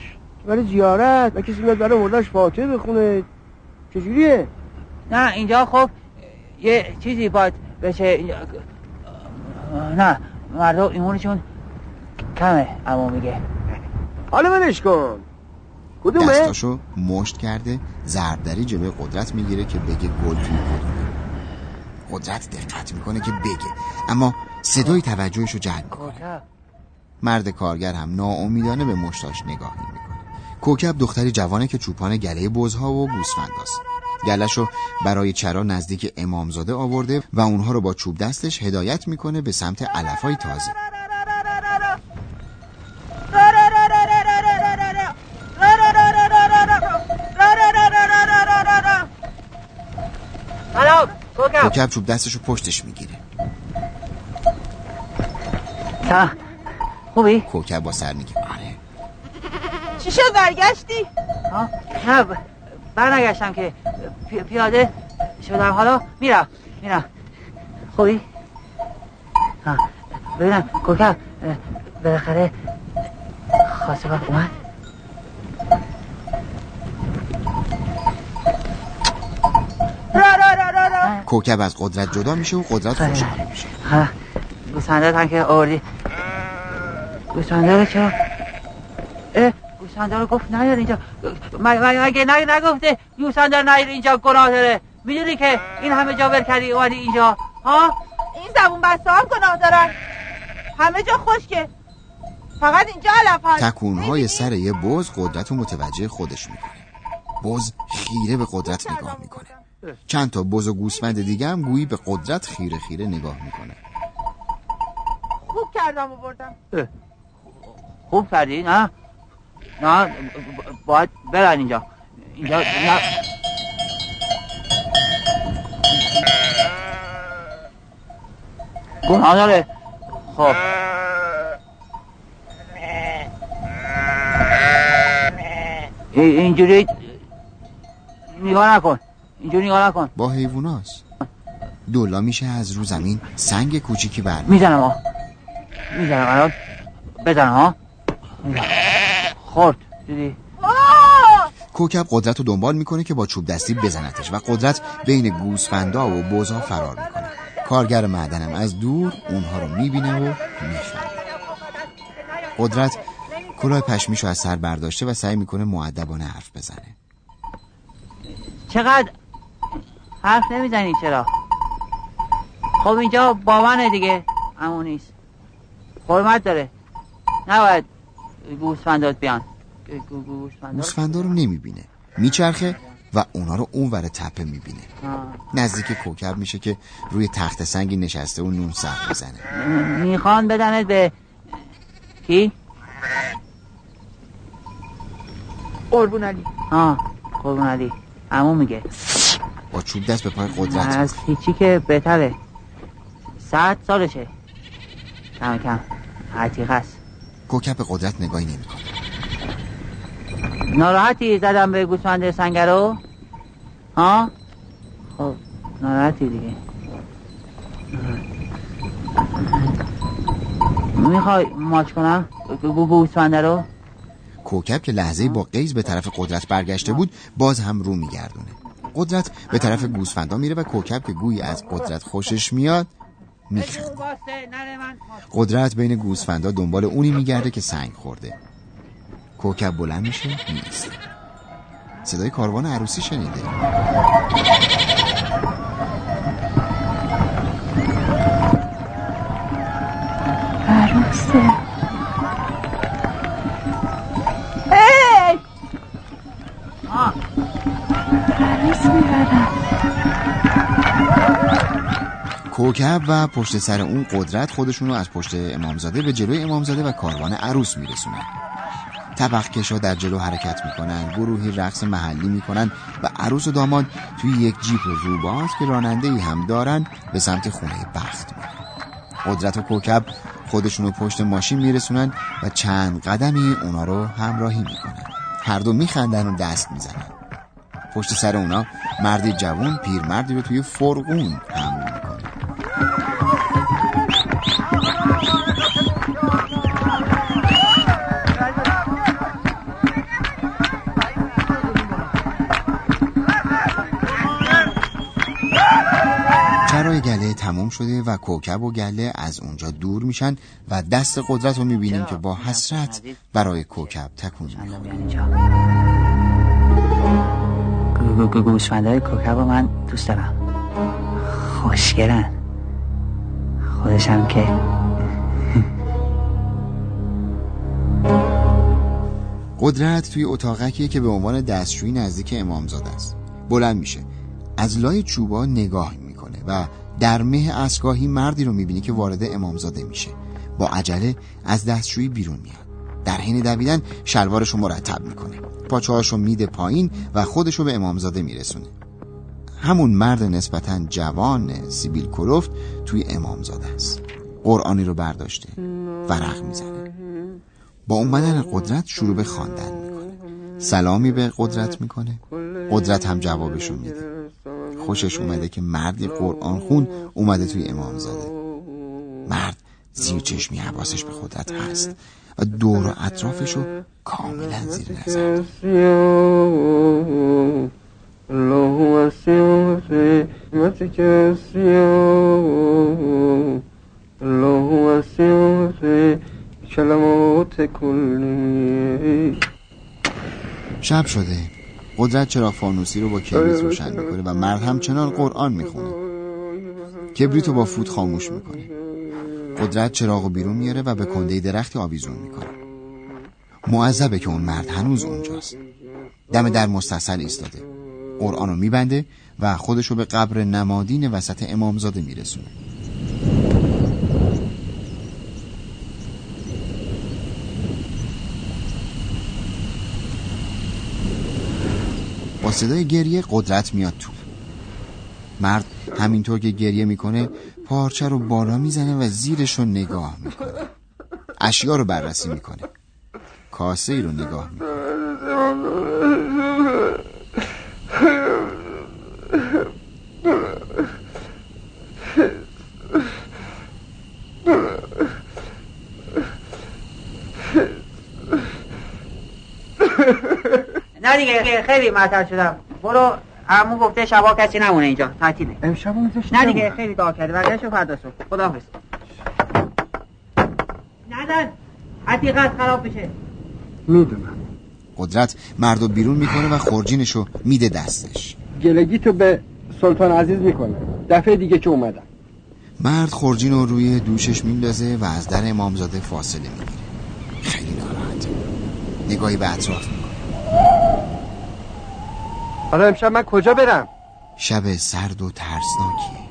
برای زیارت نه کسی میاد برای مرداش فاتحه بخونه. چجوریه؟ نه اینجا خب یه چیزی باید بشه. اینجا نه مردم ایمونشون کمه اما میگه. حالا ولش کن. کدومه؟ دستاشو مشت کرده ضربدری جلوی قدرت می‌گیره که بگه گل توی کدومه قدرت دقت می‌کنه که بگه. اما صدای توجهشو جلب می‌کنه. مرد کارگر هم ناامیدانه به مشتاش نگاه می‌کنه کوکب دختری جوانه که چوپان گله بزها و گوسفنداست. گلشو برای چرا نزدیک امامزاده آورده و اونها رو با چوب دستش هدایت می‌کنه به سمت علفای تازه کوکب چوب دستشو پشتش می‌گیره خوبی؟ کوکب با سر میگه آره چی شد برگشتی؟ نه برنگشتم که پی- پیاده شدم. حالا میرم میرم. خوبی؟ ها ببینم کوکب اه، بالاخره خواستگاه اومد. کوکب از قدرت جدا میشه و قدرت خوشحال میشه. ها گوسفنده هم که آوردی. گوسفنده رو چرا گوسفنده رو گفت نیار اینجا مگه نگ- نگفته؟ گوسفنده رو نیار اینجا گناه داره. می‌دونی که این همه جا ول کردی اومدی اینجا ها؟ این زبون بسته هم گناه دارن. همه جا خشکه. فقط اینجا علف هست تکونهای سر یه بز قدرت رو متوجه خودش می‌کنه. بز خیره به قدرت نگاه می‌کنه. چند تا بز و گوسفند دیگه هم گویی به قدرت خیره خیره نگاه می‌کنه. خوب کردم و بردم. خوب کردی نه؟ نه باید برن اینجا اینجا نه گناه داره خب ای- اینجوری نگاه نکن اینجوری نگاه نکن با حیواناست دولا میشه از رو زمین سنگ کوچیکی بر می‌زنم ها می‌زنم الان بزنم ها می‌زنم. خورد. دیدی؟ کوکب قدرت رو دنبال می‌کنه که با چوب دستی بزنتش و قدرت بین گوسفندا و بزها فرار می‌کنه. کارگر معدنم از دور اونها رو می‌بینه و میخنده. قدرت کلاه پشمیشو از سر برداشته و سعی می‌کنه معدبانه حرف بزنه. چقدر حرف نمی‌زنی چرا؟ خب اینجا با منه دیگه. همون نیست. حرمت داره. نباید گوسفندات بیان. گوسفندا رو نمی‌بینه. میچرخه و اونا رو اونور تپه می‌بینه. نزدیک کوکب میشه که روی تخت سنگی نشسته و نون سر می‌زنه. می‌خوان بدنت به کی؟ قربون علی. آه قربون علی. همون میگه. با چوب دست به پای قدرت از هیچی که بهتره. صد سالشه. کم کم. عتیق است. کوکب قدرت نگاهی نمی‌کنه. ناراحتی زدم به گوسفند سنگرو؟ ها؟ خب ناراحتی دیگه. می‌خوای ماچ کنم؟ گو- گوسفنده رو؟ کوکب که لحظه با قیز به طرف قدرت برگشته بود باز هم رو میگردونه. قدرت به طرف گوسفندا میره و کوکب که گویی از قدرت خوشش میاد میخند قدرت بین گوسفندا دنبال اونی میگرده که سنگ خورده. کوکب بلند میشه نیست صدای کاروان عروسی شنیده. عروسه. کوکب و پشت سر اون قدرت خودشون رو از پشت امامزاده به جلوی امامزاده و کاروان عروس میرسونن. طبق کشا در جلو حرکت می‌کنن گروهی رقص محلی می‌کنن و عروس و داماد توی یک جیپ روباز که راننده ای هم دارن به سمت خونه بخت میرن. قدرت و کوکب خودشون رو پشت ماشین میرسونن و چند قدمی اونا رو همراهی می‌کنن. هر دو میخندن و دست می‌زنن. پشت سر اونا مردی جوون پیرمردی رو توی فرقون حمل و کوکب و گله از اونجا دور میشن و دست قدرت رو می‌بینیم که با حسرت برای کوکب تکون می‌خوره. گوسفندهای کوکب رو من دوست دارم. خوشگلن. خودشم که. قدرت توی اتاقکیه که به عنوان دستشویی نزدیک امامزاده است. بلند میشه. از لای چوبا نگاه می‌کنه و در مه اسگاهی مردی رو می‌بینی که وارد امامزاده میشه. با عجله از دستشویی بیرون میاد. در حین دویدن شلوارش رو مرتب می‌کنه. رو میده پایین و خودش رو به امامزاده میرسونه. همون مرد نسبتا جوان سیبیل کلوفت توی امامزاده است. قرآنی رو برداشته ورق می‌زنه. با اومدن قدرت شروع به خواندن می‌کنه. سلامی به قدرت می‌کنه. قدرت هم جوابشو میده. خوشش اومده که مردی قرآن خون اومده توی امامزاده. مرد زیر چشمی حواسش به قدرت هست و دور و اطرافشو کاملا زیر نظر. شب شده. قدرت چراغ فانوسی رو با کبریت روشن می‌کنه و مرد همچنان قرآن می‌خونه. کبریت رو با فوت خاموش می‌کنه. قدرت چراغ رو بیرون میاره و به کنده درختی آویزون می‌کنه. معذبه که اون مرد هنوز اونجاست. دم در مستصل ایستاده. قرآن رو میبنده و خودش رو به قبر نمادین وسط امامزاده میرسونه. صدای گریه قدرت میاد تو. مرد همینطور که گریه می‌کنه پارچه رو بالا می‌زنه و زیرش رو نگاه می‌کنه. اشیا رو بررسی می‌کنه. کاسه ای رو نگاه می‌کنه. نه دیگه خیلی معطل شدم. برو همون گفته شبا کسی نمونه اینجا. تعطیله. امشب نه دیگه خیلی دعا کرده. برگشت فردا صبح. خداحافظ ندن حدیقت خراب بشه می‌دونم. قدرت مردو بیرون می‌کنه و خورجینشو میده دستش. گلگی تو به سلطان عزیز می‌کنه. دفعه دیگه که اومدم. مرد خورجین رو روی دوشش میندازه و از در امامزاده فاصله می‌گیره. خیلی ناراحت. نگاهی به اطراف می‌کنه. حالا امشب من کجا برم؟ شب سرد و ترسناکیه.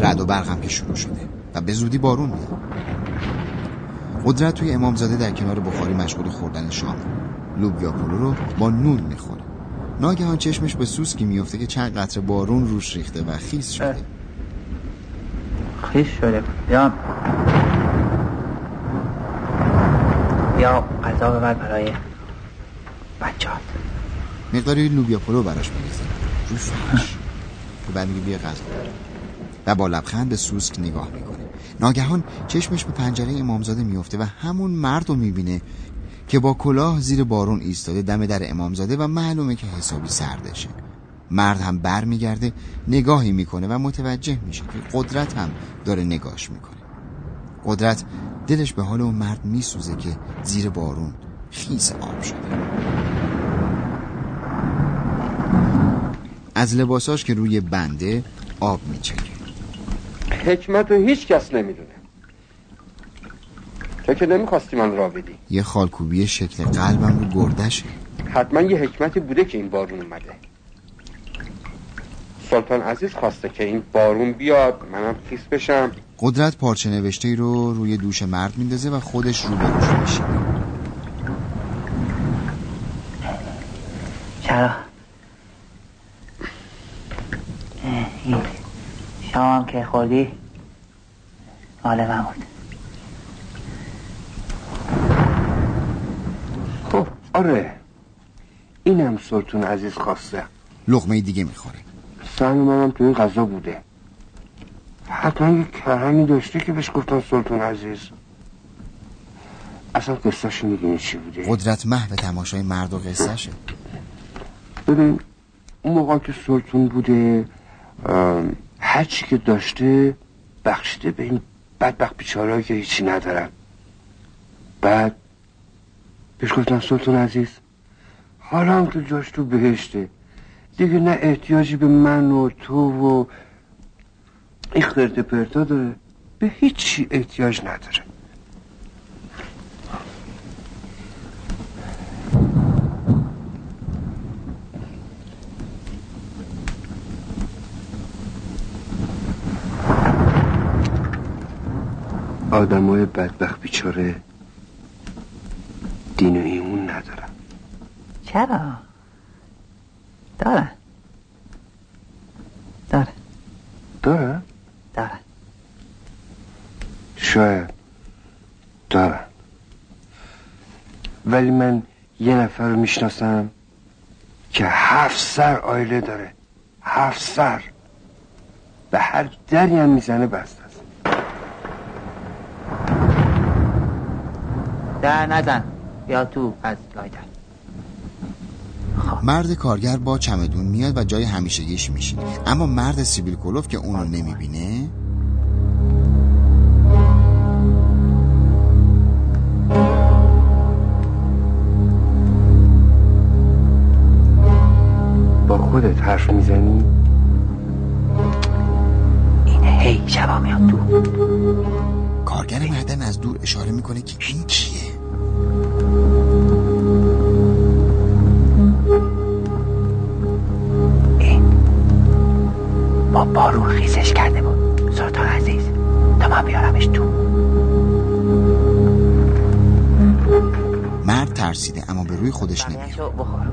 رد و برق هم که شروع شده و به زودی بارون میاد. قدرت توی امامزاده در کنار بخاری مشغول خوردن شامه لوبیا پلو رو با نون می‌خوره. ناگهان چشمش به سوسکی میفته که چند قطره بارون روش ریخته و خیس شده. خیس شده. یا یا غذا ببر برای بچه ها مقداری لوبیا پلو براش میریزه. روی فرش و بعد میگه بیا و با لبخند به سوسک نگاه می‌کنه. ناگهان چشمش به پنجره امامزاده میفته و همون مرد رو می‌بینه که با کلاه زیر بارون ایستاده دم در امامزاده و معلومه که حسابی سردشه. مرد هم بر میگرده نگاهی می‌کنه و متوجه میشه که قدرت هم داره نگاش می‌کنه. قدرت دلش به حال اون مرد میسوزه که زیر بارون خیس آب شده. از لباساش که روی بنده آب میچکه. حکمت رو هیچ کس نمی‌دونه. تو که نمی‌خواستی من را بدی. یه خالکوبی شکل قلبم رو گردشه. حتما یه حکمتی بوده که این بارون اومده. سلطان عزیز خواسته که این بارون بیاد منم خیس بشم. قدرت پارچه نوشته رو روی دوش مرد میندازه و خودش رو به روش میشینه. چرا؟ این شام که خوردی؟ مال من بود. خب آره. اینم سلطان عزیز خواسته. لغمه دیگه می‌خوره. سهم منم توی غذا بوده. حتما یه کرمی داشته که بهش گفتن سلطان عزیز. اصلا قصهش می‌دونی چی بوده. قدرت محو تماشای مرد و قصهشه. ببین اون موقع که سلطان بوده هر چی که داشته بخشیده به این بدبخت بیچارهایی که هیچی ندارن. بعد بهش گفتن سلطان عزیز حالا هم که جاش تو بهشته. دیگه نه احتیاجی به من و تو و این خرد پرتا داره به هیچی احتیاج نداره آدمای بدبخت بیچاره دین و ایمون ندارن چرا؟ دارن دارن دارن؟ دارن. شاید. دارن. ولی من یه نفر رو می‌شناسم که هفت سر آیله داره. هفت سر. به هر دری هم می‌زنه بسته است. در نزن. بیا تو از لایدن مرد کارگر با چمدون میاد و جای همیشگیش میشینه. اما مرد سیبیل کلوف که اونو نمی‌بینه؟ با خودت حرف می‌زنی؟ این هی شبا میاد. تو کارگر معدن از دور اشاره می‌کنه که این کیه؟ بارون خیزش کرده بود. سلطان عزیز تا من بیارمش تو. مرد ترسیده اما به روی خودش نمیاد. بخور.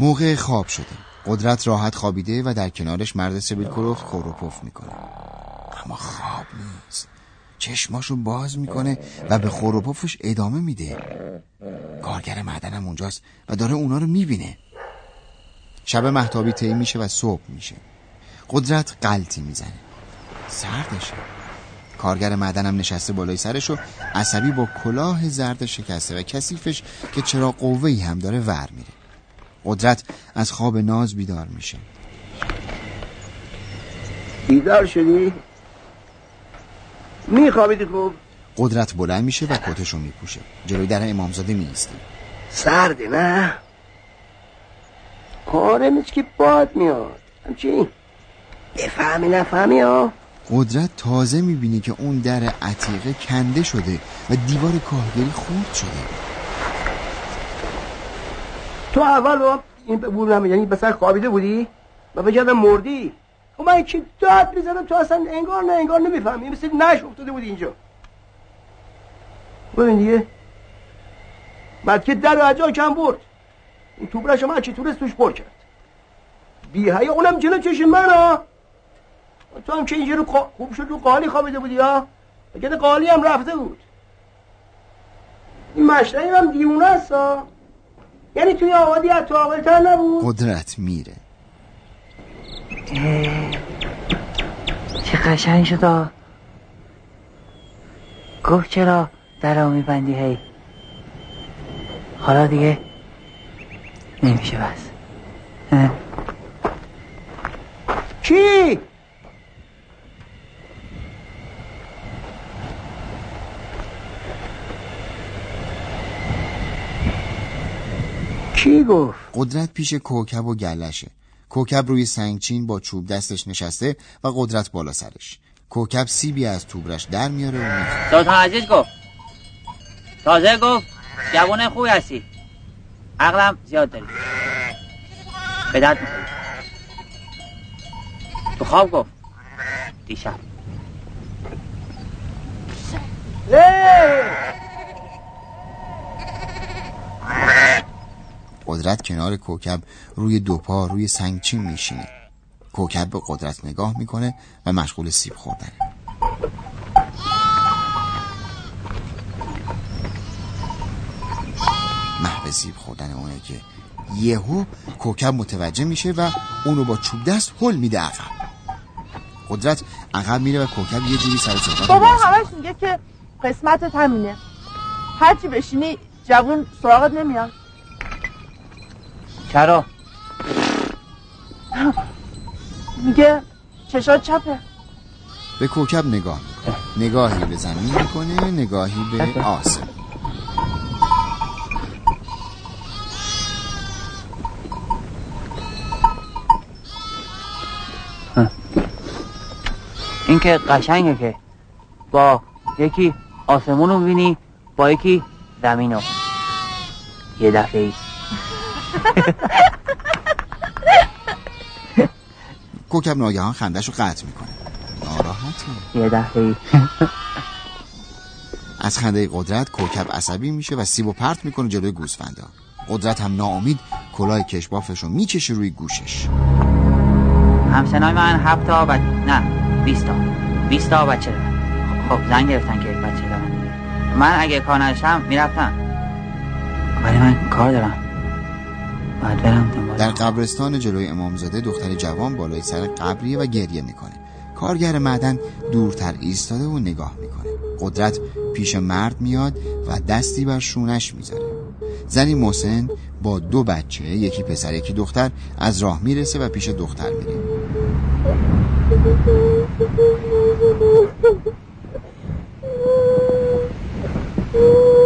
موقع خواب شده. قدرت راحت خوابیده و در کنارش مرد سبیل کلوف خوروپف می‌کنه. اما خواب نیست. چشماشو باز می‌کنه و به خوروپفش ادامه میده. کارگر معدنم اونجاست و داره اونا رو می‌بینه. شب محتابی طی میشه و صبح میشه. قدرت قلطی می‌زنه. سردشه. کارگر معدنم نشسته بالای سرش و عصبی با کلاه زرد شکسته و کثیفش که چرا قوهی هم داره ور میره. قدرت از خواب ناز بیدار میشه. بیدار شدی؟ میخوابیدی خوب؟ قدرت بلند میشه و کتشو میپوشه. جلوی در امامزاده میسته سرده نه؟ آره مثل که باد میاد. همچین. بفهمی نفهمی ها؟ قدرت تازه می‌بینه که اون در عتیقه کنده شده و دیوار کاهگری خورد شده. تو اول با این بودم یعنی بسر خوابیده بودی؟ و به مردی؟ و من چی داد می‌زنم تو اصلا انگار نه انگار نمی‌فهمی. مثل نش افتاده بودی اینجا. ببین دیگه. بعد که در از جا کم برد. این توبرش من چی تونست توش پر کرد. بی حیا اونم جلو چشم من ها تو هم که اینجا رو خوب شد رو قالی خوابیده بودی ها بگه قالی هم رفته بود؟ این مشتری هم دیونه است ها یعنی توی آبادی از تو عاقل‌تر نبود. قدرت میره. چه قشنگ شد. گفت چرا درا میبندی هی حالا دیگه نمیشه بس. کی؟ کی گفت؟ قدرت پیش کوکب و گلشه کوکب روی سنگچین با چوب دستش نشسته و قدرت بالا سرش. کوکب سیبی از توبرش در میاره و می‌خوره سلطان عزیز گفت. تازه گفت جوان خوبی هستی. عقلم زیاد داری. به درد می‌خوری. تو خواب گفت. دیشب. قدرت کنار کوکب روی دو پا روی سنگچین میشینه. کوکب به قدرت نگاه می‌کنه و مشغول سیب خوردنه. محو سیب خوردن اونه که یهو کوکب متوجه میشه و اونو با چوب دست هل میده عقب. قدرت عقب میره و کوکب یه جوری سر صحبت بابا همش میگه که قسمتت همینه. هرچی بشینی جوون سراغت نمیاد. چرا میگه چشات چپه. به کوکب نگاه می‌کنه. نگاهی به زمین می‌کنه نگاهی به آسمون. این که قشنگه که با یکی آسمون رو می‌بینی با یکی زمین رو. یه دفعه ای. کوکب ناگهان خندش رو قطع می‌کنه. ناراحت یه دفعه از خنده قدرت کوکب عصبی میشه و سیب و پرت می‌کنه جلوی گوسفندا. قدرت هم ناامید کلاه کشبافش رو می‌کشه روی گوشش. همسنای من هفت تا و نه 20 تا 20 تا بچه خب زن گرفتن که بچه دارم من اگه کار نداشتم می‌رفتم ولی من کار دارم. باید برم دنبال در قبرستان جلوی امامزاده دختری جوان بالای سر قبریه و گریه می‌کنه. کارگر معدن دورتر ایستاده و نگاه می‌کنه. قدرت پیش مرد میاد و دستی بر شونش می‌ذاره. زنی محسن با دو بچه یکی پسر یکی دختر از راه می‌رسه و پیش دختر میره.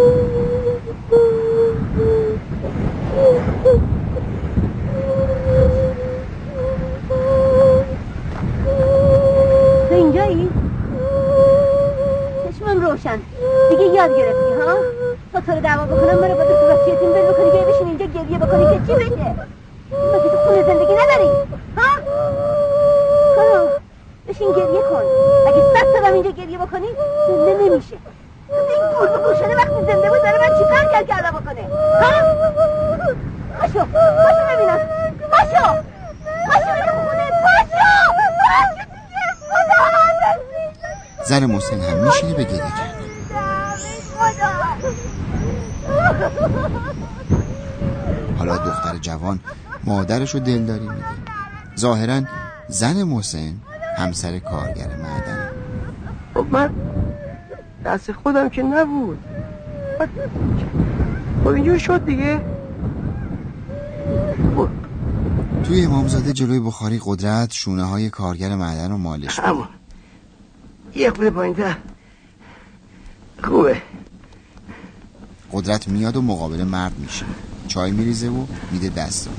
روشن دیگه یاد گرفتی ها؟ تا تو رو دعوا بکنم مرا با صورت یتیم بل بکنی بیای بشین اینجا گریه بکنی که چی بشه مگه تو خونه زندگی نداری؟ ها؟ کارو بشین گریه کن. اگه صد سالم اینجا گریه بکنی زنده نمیشه. تو این گربه گوشنه وقتی زنده بود داره من چیکار کرد کرده بکنه؟ ها؟ پاشو پاشو ببینم. پاشو پاشو بریم خونه پاشو پاشو دیگه خدا زن محسن هم میشینه به گریه کرد حالا دختر جوان مادرش رو دلداری میده ظاهرا زن محسن همسر کارگر معدن. خب من دست خودم که نبود. خب اینجور شد دیگه. توی امامزاده جلوی بخاری قدرت شونه های کارگر معدن رو مالش میده. یه خود پایین خوبه. قدرت میاد و مقابل مرد میشه. چای میریزه و میده دست. اون.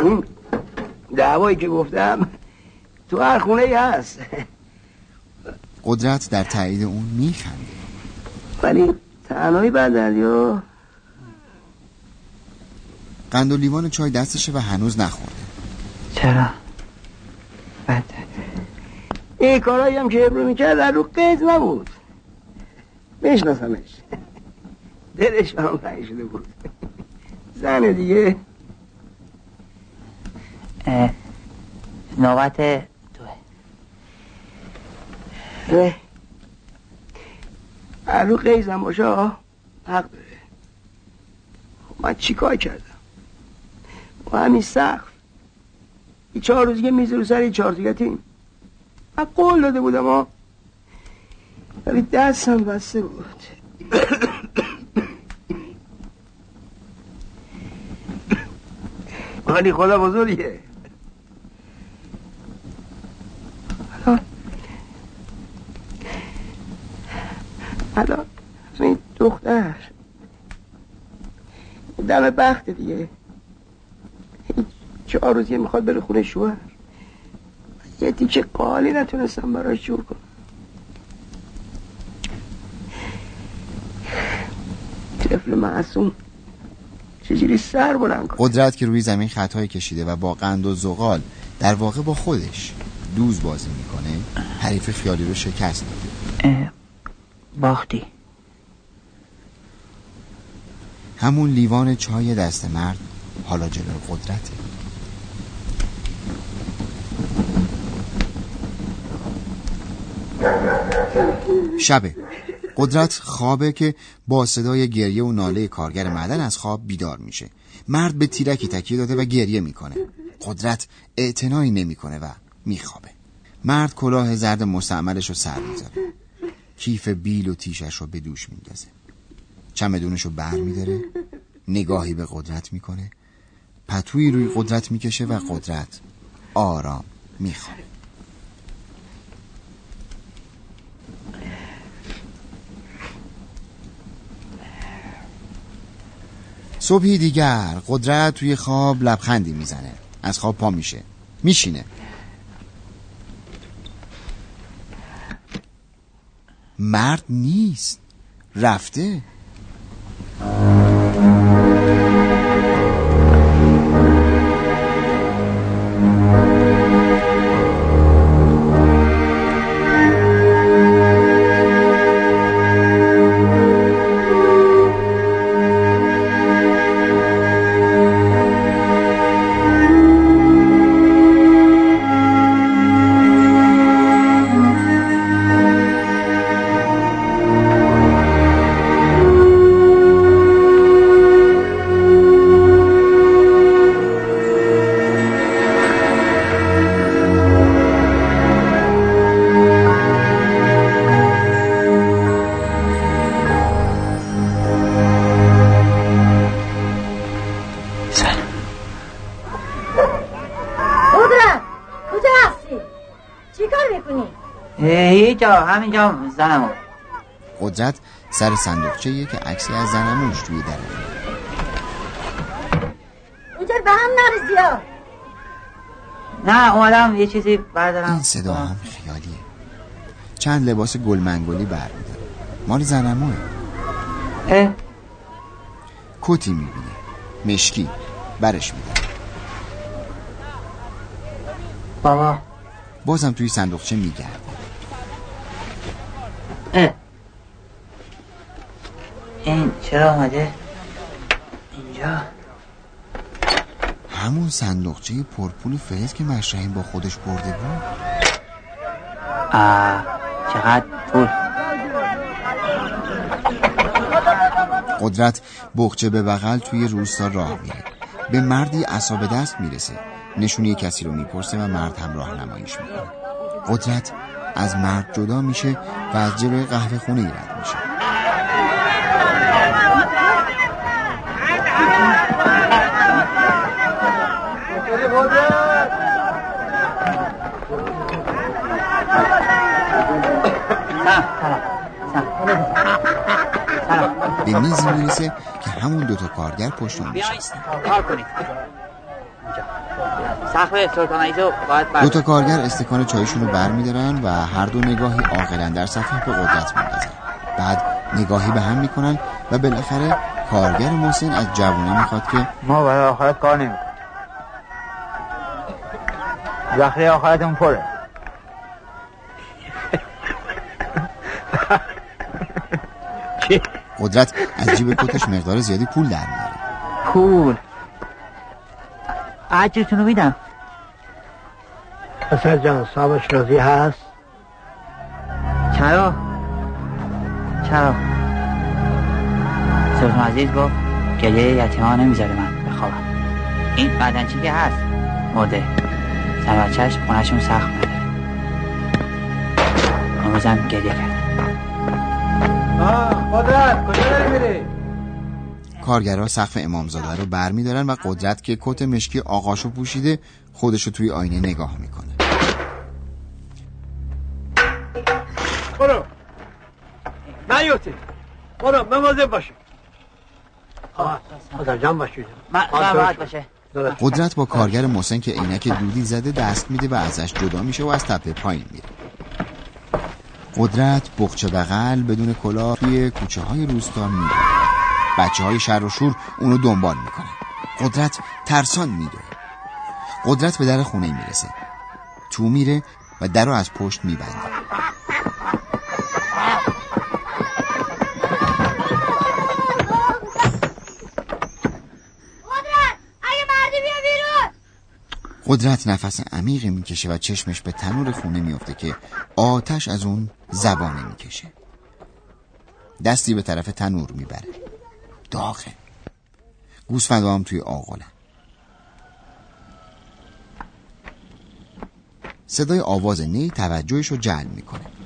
اون دعوایی که گفتم تو هر خونه ای هست. قدرت در تایید اون میخنده. ولی تنهایی بندن یا قند و لیوان چای دستشه و هنوز نخورده. چرا؟ این کارایی هم که ابرو می‌کرد رو قید نبود. میشناسمش. دلش هم شده بود. زن دیگه. نوبت نه رو قیزم باشه حق داره. خب من چی کار کردم؟ و همین سقف این چهار روز دیگه میز رو سر چهار دیگتیم من قول داده بودم ها ولی دستم بسته بود. ولی خدا بزرگه. الان. الان این دختر. دم بخت دیگه. این چهار روزیه می‌خواد بره خونه شوهر. یه تیکه قالی نتونستم براش جور کنم. طفل معصوم چجوری سر بلند کنم قدرت که روی زمین خطایی کشیده و با قند و زغال در واقع با خودش دوز بازی می‌کنه حریف خیالی رو شکست داده باختی. همون لیوان چای دست مرد حالا جلوی قدرته. شبه. قدرت خوابه که با صدای گریه و ناله کارگر معدن از خواب بیدار میشه. مرد به تیرکی تکیه داده و گریه می‌کنه. قدرت اعتنایی نمی‌کنه و میخوابه. مرد کلاه زرد مستعملش رو سر می‌ذاره. کیف بیل و تیشش رو به دوش میندازه. چمدونش رو بر میداره. نگاهی به قدرت می‌کنه. پتویی روی قدرت می‌کشه و قدرت آرام میخوابه. صبحی دیگر قدرت توی خواب لبخندی می‌زنه. از خواب پا میشه. میشینه. مرد نیست. رفته. همینجا زنمو قدرت سر صندوقچه که عکسی از زنموش توی دره اونجا به هم نریزی ها. نه اومدم یه چیزی بردارم. این صدا هم خیالیه. چند لباس گلمنگولی برمیداره. مال زنموه اه. کتی می‌بینه. مشکی. برش میداره. بابا. بازم توی صندوقچه میگرده اه. این چرا آمده اینجا. همون صندوقچه پرپول فلز که مشرحیم با خودش برده بود؟ آه چقدر پول؟ قدرت بخچه به بغل توی روستا راه میره. به مردی اصاب دست می‌رسه. نشونی کسی رو می‌پرسه و مرد هم راهنماییش می‌کنه. قدرت از مرد جدا میشه و از جلوی قهوه خونه رد میشه. به میزی می‌رسه که همون دوتا کارگر پشت میشه کار کنید. سقف باید بر دوتا کارگر استکان چایشون رو بر میدارن و هر دو نگاهی عاقلا در صفحه به قدرت میندازن. بعد نگاهی به هم می‌کنن و بالاخره کارگر محسن از جوونه می‌خواد که ما برای آخرت کار نمی ذخیره آخرتمون پره. قدرت از جیب کتش مقدار زیادی پول در میاره پول؟ عجرتون رو میدم. پسر جان صاحبش راضی هست؟ چرا؟ چرا؟ سلطان عزیز گفت گریه یتیمه ها نمی‌ذاره من بخوابم. این بدنچی که هست. مرده. زن بچهش خونهشون سخت نداره امروزم گریه کرد آه قدرت کجا میری؟ کارگرها سقف امامزاده رو بر میدارن و قدرت که کت مشکی آقاشو پوشیده خودشو توی آینه نگاه می‌کنه. برو. نیوتی. برو مواظب باشه آه خدا جان باشید من باشه. قدرت با کارگر محسن که عینک دودی زده دست میده و ازش جدا میشه و از تپه پایین میره. قدرت بخچه بغل بدون کلاه توی کوچه های روستا میره. بچه های شر و شور اونو دنبال می‌کنن. قدرت ترسان میدوه قدرت به در خونه می‌رسه. تو میره و در رو از پشت میبنده قدرت اگه مردی بیا بیرون قدرت نفس عمیقی می‌کشه و چشمش به تنور خونه میفته که آتش از اون زبانه می‌کشه. دستی به طرف تنور می‌بره. داغه گوسفندا هم توی آغلن صدای آواز نی توجهش رو جلب می‌کنه.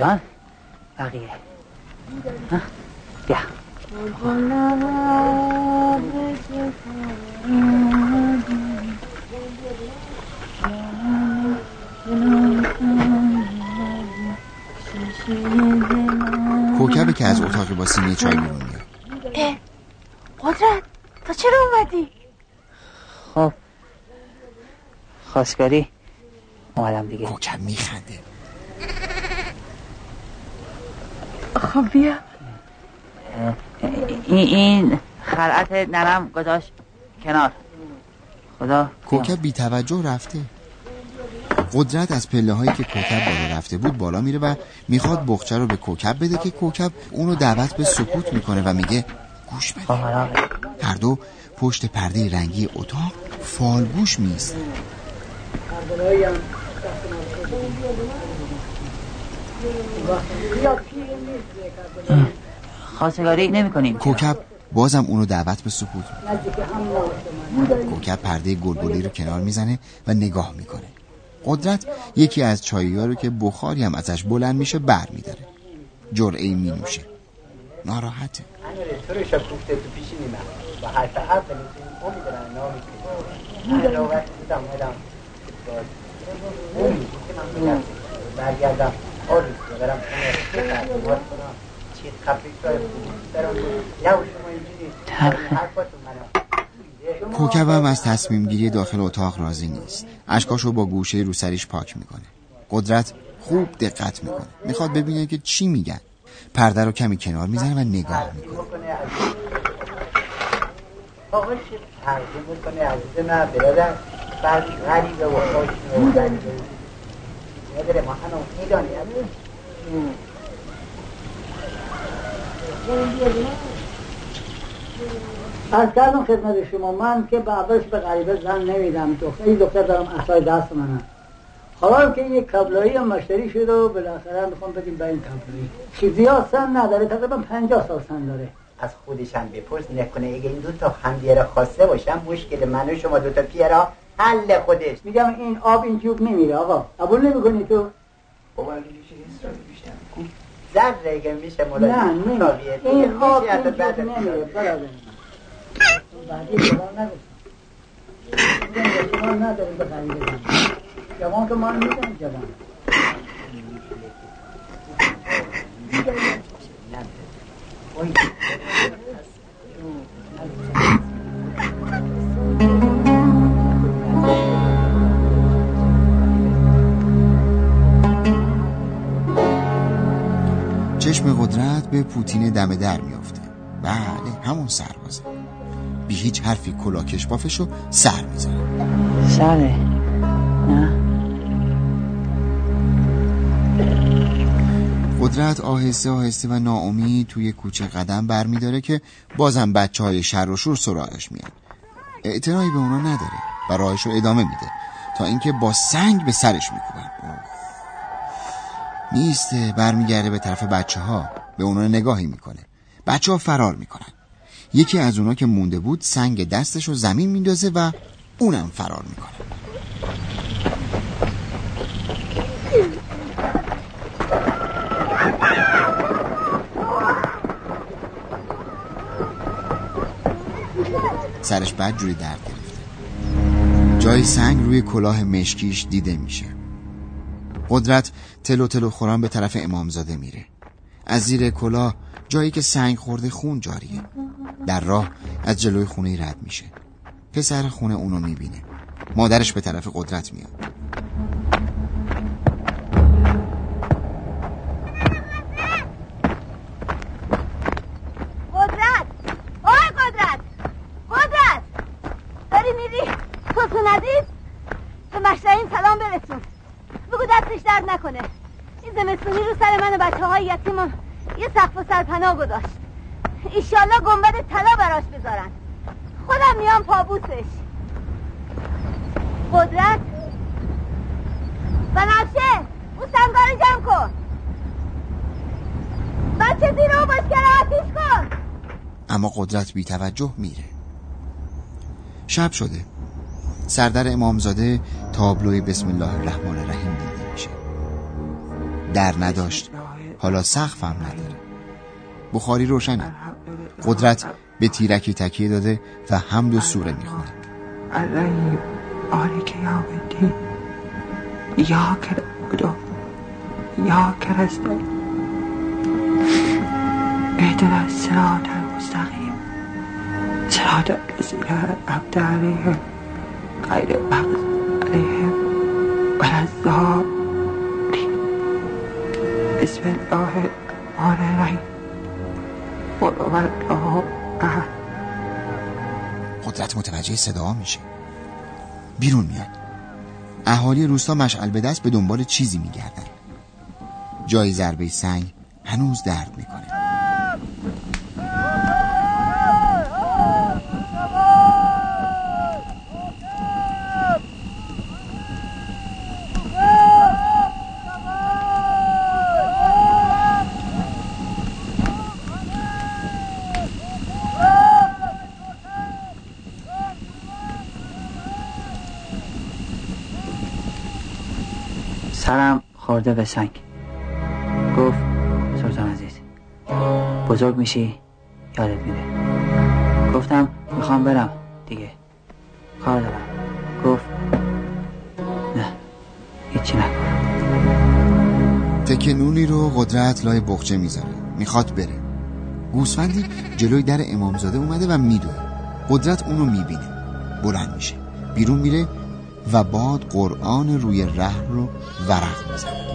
کجا بقیه. ها؟ بیا. کوکبه که از اتاقی با سینه چای بیرون میاد قدرت تا چرا اومدی؟ خب. خواستگاری اومدم دیگه. کوکب میخنده. خب بیا. این این خلعت نرم گذاشت کنار. خدا. کوکب بی توجه رفته. قدرت از پله هایی که کوکب بالا رفته بود بالا میره و می‌خواد بخچه رو به کوکب بده که کوکب اونو دعوت به سکوت می‌کنه و میگه گوش بده. هر دو پشت پرده رنگی اتاق فالگوش میست خواستگاری نمی کنیم. کوکب بازم اونو دعوت به سکوت کوکب پرده گلگلی رو کنار می‌زنه و نگاه می‌کنه. قدرت یکی از چایی رو که بخاری هم ازش بلند میشه بر میداره. جرعه می نوشه ناراحته. کوکبم از تصمیم گیری داخل اتاق راضی نیست. اشکاشو با گوشه رو سریش پاک می‌کنه. قدرت خوب دقت می‌کنه. می‌خواد ببینه که چی میگن. پرده رو کمی کنار می‌زنه و نگاه می‌کنه. آقا چه پرده می‌کنه عزیز من برادر. بعد غریبه و خوش و غریبه نداره ما هنو میدانی از کردم خدمت شما من که به اولش به غریبه زن نمیدم دختر این دختر دارم اصای دست منم حالا که یک کبلایی هم مشتری شده و بالاخره می‌خوام بدیم به این کبلایی چیزی ها سن نداره تقریبا پنجاه سال سن داره از خودشم بپرس نکنه اگه این دو تا خواسته باشم مشکل من و شما دو تا پیرا حل خودش. میگم این آب این جوب نمیره آقا. قبول نمی‌کنی تو؟ بابا اگه ذره اگه میشه نه نمیره این آب این. جوب نمیره برادر جوان جوان که ما میدن جوان. چشم قدرت به پوتین دم در میافته. بله همون سربازه. بی هیچ حرفی کلاکش بافش رو سر می‌زنه. سره. نه. قدرت آهسته آهسته و ناامید توی کوچه قدم برمیداره که بازم بچه های شر و شور سراغش میاد اعتنایی به اونا نداره و راهش رو ادامه میده تا اینکه با سنگ به سرش میکوبن. نیسته برمیگرده به طرف بچه ها به اونا نگاهی می‌کنه. بچه ها فرار می‌کنن. یکی از اونا که مونده بود سنگ دستش رو زمین میندازه و اونم فرار می‌کنه. سرش بد جوری درد گرفته. جای سنگ روی کلاه مشکیش دیده میشه. قدرت تلو تلو خوران به طرف امامزاده میره. از زیر کلاه جایی که سنگ خورده خون جاریه. در راه از جلوی خونه رد میشه. پسر خونه اونو می‌بینه. مادرش به طرف قدرت میاد قدرت آی قدرت قدرت داری میری توتون عزیز به مشرعین سلام برسون بگو دستش درد نکنه این زمستونی رو سر یتیمان یه سقف و سرپناه گذاشت. ایشالله گنبد طلا براش بذارن خودم میام پابوسش. قدرت. بنفشه اون سنگار جمع کن. بچه زیر و باشکر آتیش کن. اما قدرت بی توجه میره. شب شده. سردر امامزاده تابلوی بسم الله الرحمن الرحیم دیده میشه. در نداشت. حالا سقف هم نداره. بخاری روشنه. قدرت به تیرکی تکیه داده و حمد و سوره می‌خونه. الرحیم آلک یا الدین یا کرد یا کرست اهدنا الصراط المستقیم صراط ولا تنزل العبد عليهم غير المغضوب عليهم ولا الضالين قل هو الله احد قدرت متوجه صدا میشه. بیرون میاد. اهالی روستا مشعل به دست به دنبال چیزی میگردن. جای ضربه سنگ هنوز درد می‌کنه سرم خورده به سنگ گفت سلطان عزیز بزرگ میشی؟ یادت میده گفتم می‌خوام برم دیگه. کار دارم. گفت نه هیچی نکنم تکه نونی رو قدرت لای بخچه می‌ذاره. می‌خواد بره. گوسفندی جلوی در امامزاده اومده و میدوه قدرت اونو می‌بینه. بلند میشه. بیرون میره و باد قرآن روی ره رو ورق می‌زنه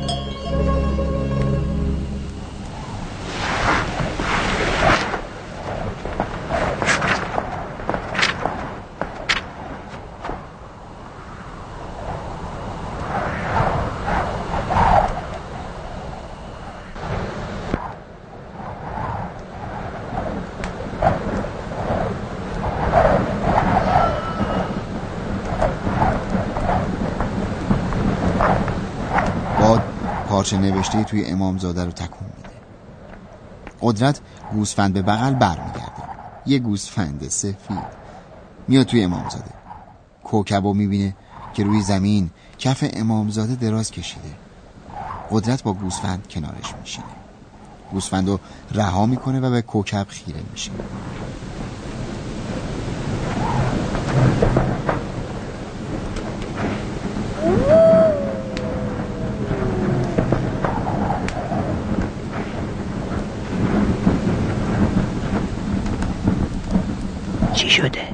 باد پارچه نوشته توی امامزاده رو تکون میده. قدرت گوسفند به بغل برمیگرده. یه گوسفند سفید میاد توی امامزاده. کوکب می‌بینه که روی زمین کف امامزاده دراز کشیده. قدرت با گوسفند کنارش میشینه. گوسفند رو رها می‌کنه و به کوکب خیره میشه چی شده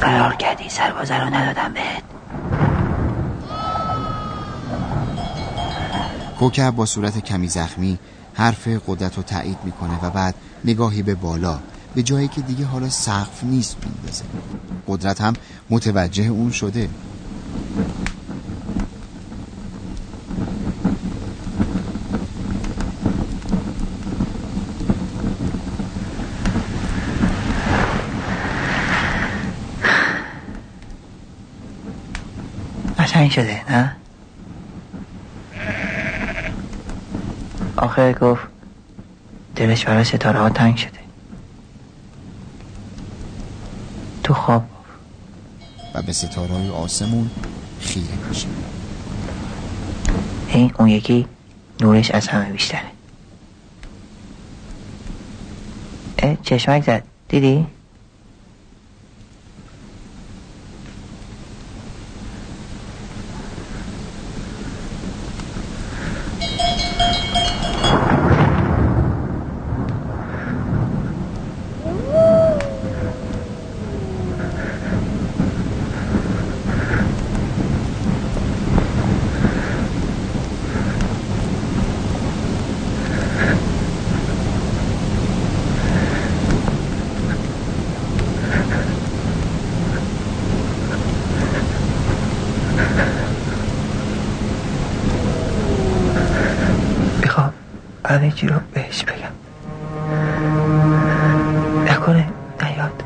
قرار کردی سربازه رو ندادم بهت کوکب با صورت کمی زخمی حرف قدرت رو تایید می‌کنه و بعد نگاهی به بالا به جایی که دیگه حالا سقف نیست میندازه. قدرت هم متوجه اون شده. شده نه؟ آخه گفت دلش برای ستاره ها تنگ شده. تو خواب و به ستارهای آسمون خیره میشه. این اون یکی نورش از همه بیشتره. اه چشمک زد. دیدی؟ می‌خوام همه چی رو بهش بگم. نکنه نیاد.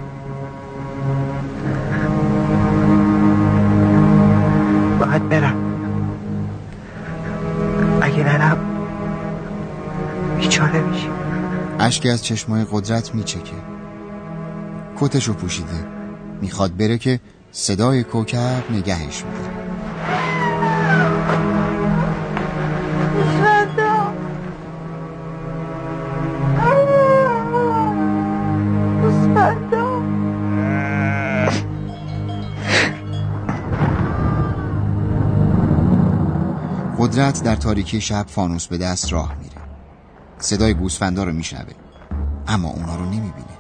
باید برم. اگه نرم بیچاره میشی. اشکی از چشمای قدرت میچکه. کتشو پوشیده. می‌خواد بره که صدای کوکب نگهش میده. در تاریکی شب فانوس به دست راه میره. صدای گوسفندا رو میشنوه. اما اونا رو نمی‌بینه.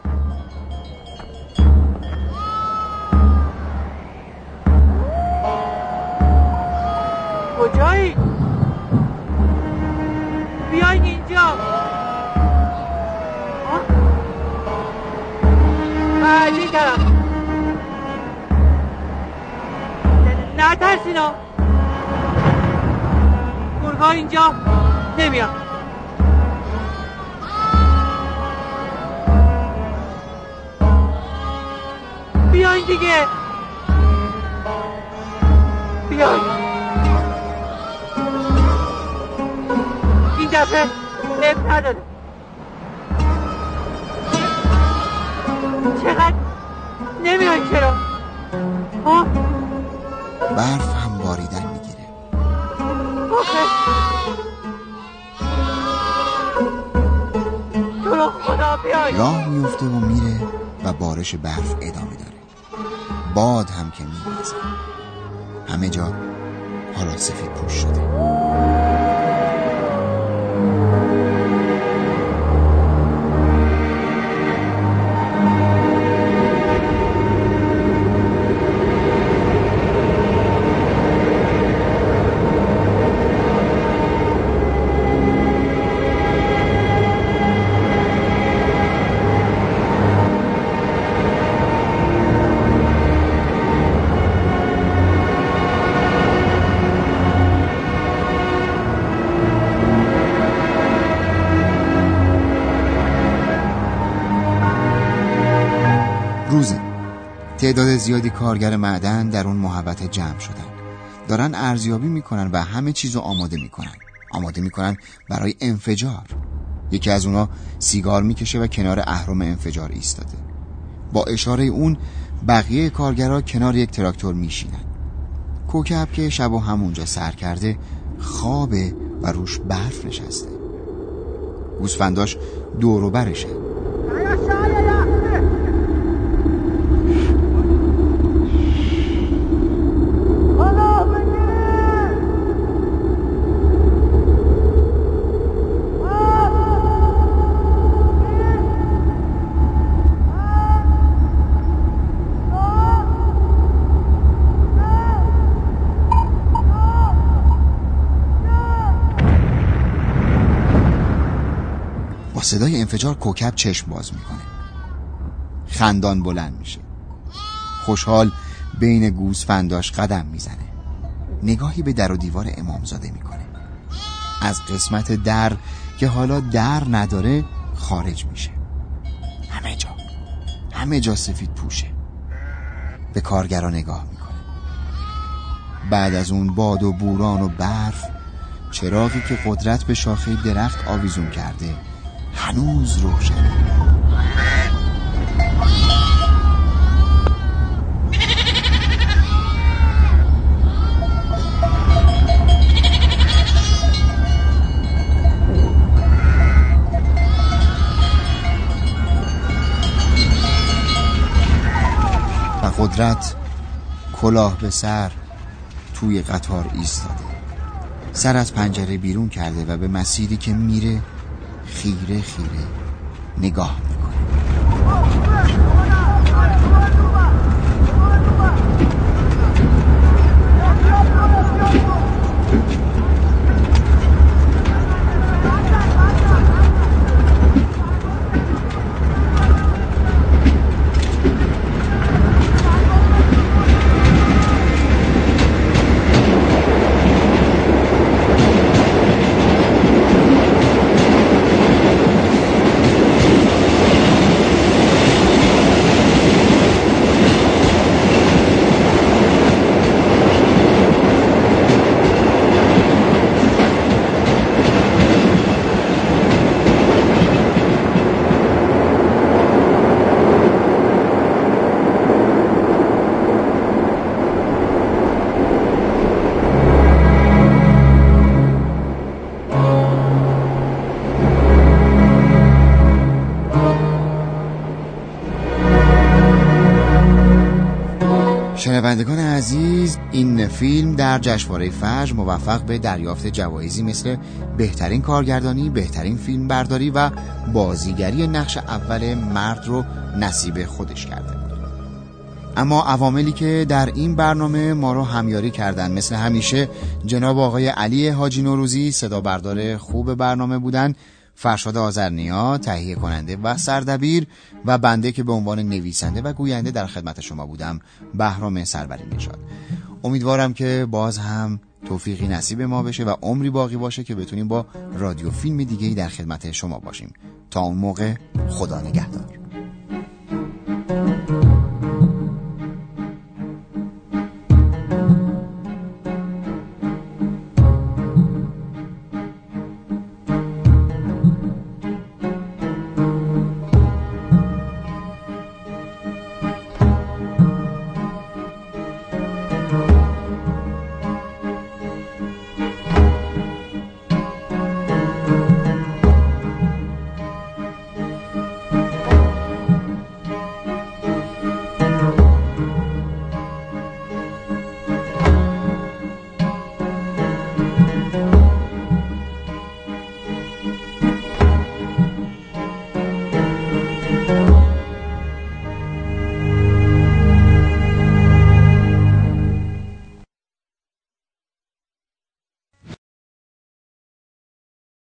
تعداد زیادی کارگر معدن در اون محوطه جمع شدن. دارن ارزیابی می‌کنن و همه چیزو آماده می‌کنن. آماده می‌کنن برای انفجار. یکی از اونا سیگار می‌کشه و کنار اهرم انفجار ایستاده. با اشاره اون بقیه کارگرها کنار یک تراکتور میشینن. کوکب که شب و همونجا سر کرده خوابه و روش برف نشسته. گوسفنداش دور و برشه با صدای انفجار کوکب چشم باز می‌کنه. خندان بلند میشه. خوشحال بین گوسفنداش قدم می‌زنه. نگاهی به در و دیوار امامزاده می‌کنه. از قسمت در که حالا در نداره خارج میشه. همه جا همه جا سفید پوشه. به کارگرا نگاه می‌کنه. بعد از اون باد و بوران و برف چراغی که قدرت به شاخه درخت آویزون کرده هنوز روشنه. قدرت کلاه به سر توی قطار ایستاده. سر از پنجره بیرون کرده و به مسیری که میره خیره خیره. نگاه می‌کنه شنوندگان عزیز این فیلم در جشنواره فجر موفق به دریافت جوایزی مثل بهترین کارگردانی، بهترین فیلم برداری و بازیگری نقش اول مرد رو نصیب خودش کرده. اما عواملی که در این برنامه ما رو همیاری کردن مثل همیشه جناب آقای علی حاجی نوروزی صدا بردار خوب برنامه بودن فرشاد آزرنیا تهیه کننده و سردبیر و بنده که به عنوان نویسنده و گوینده در خدمت شما بودم بهرام سربری نشاد امیدوارم که باز هم توفیقی نصیب ما بشه و عمری باقی باشه که بتونیم با رادیو فیلم دیگه در خدمت شما باشیم. تا اون موقع خدا نگهدار.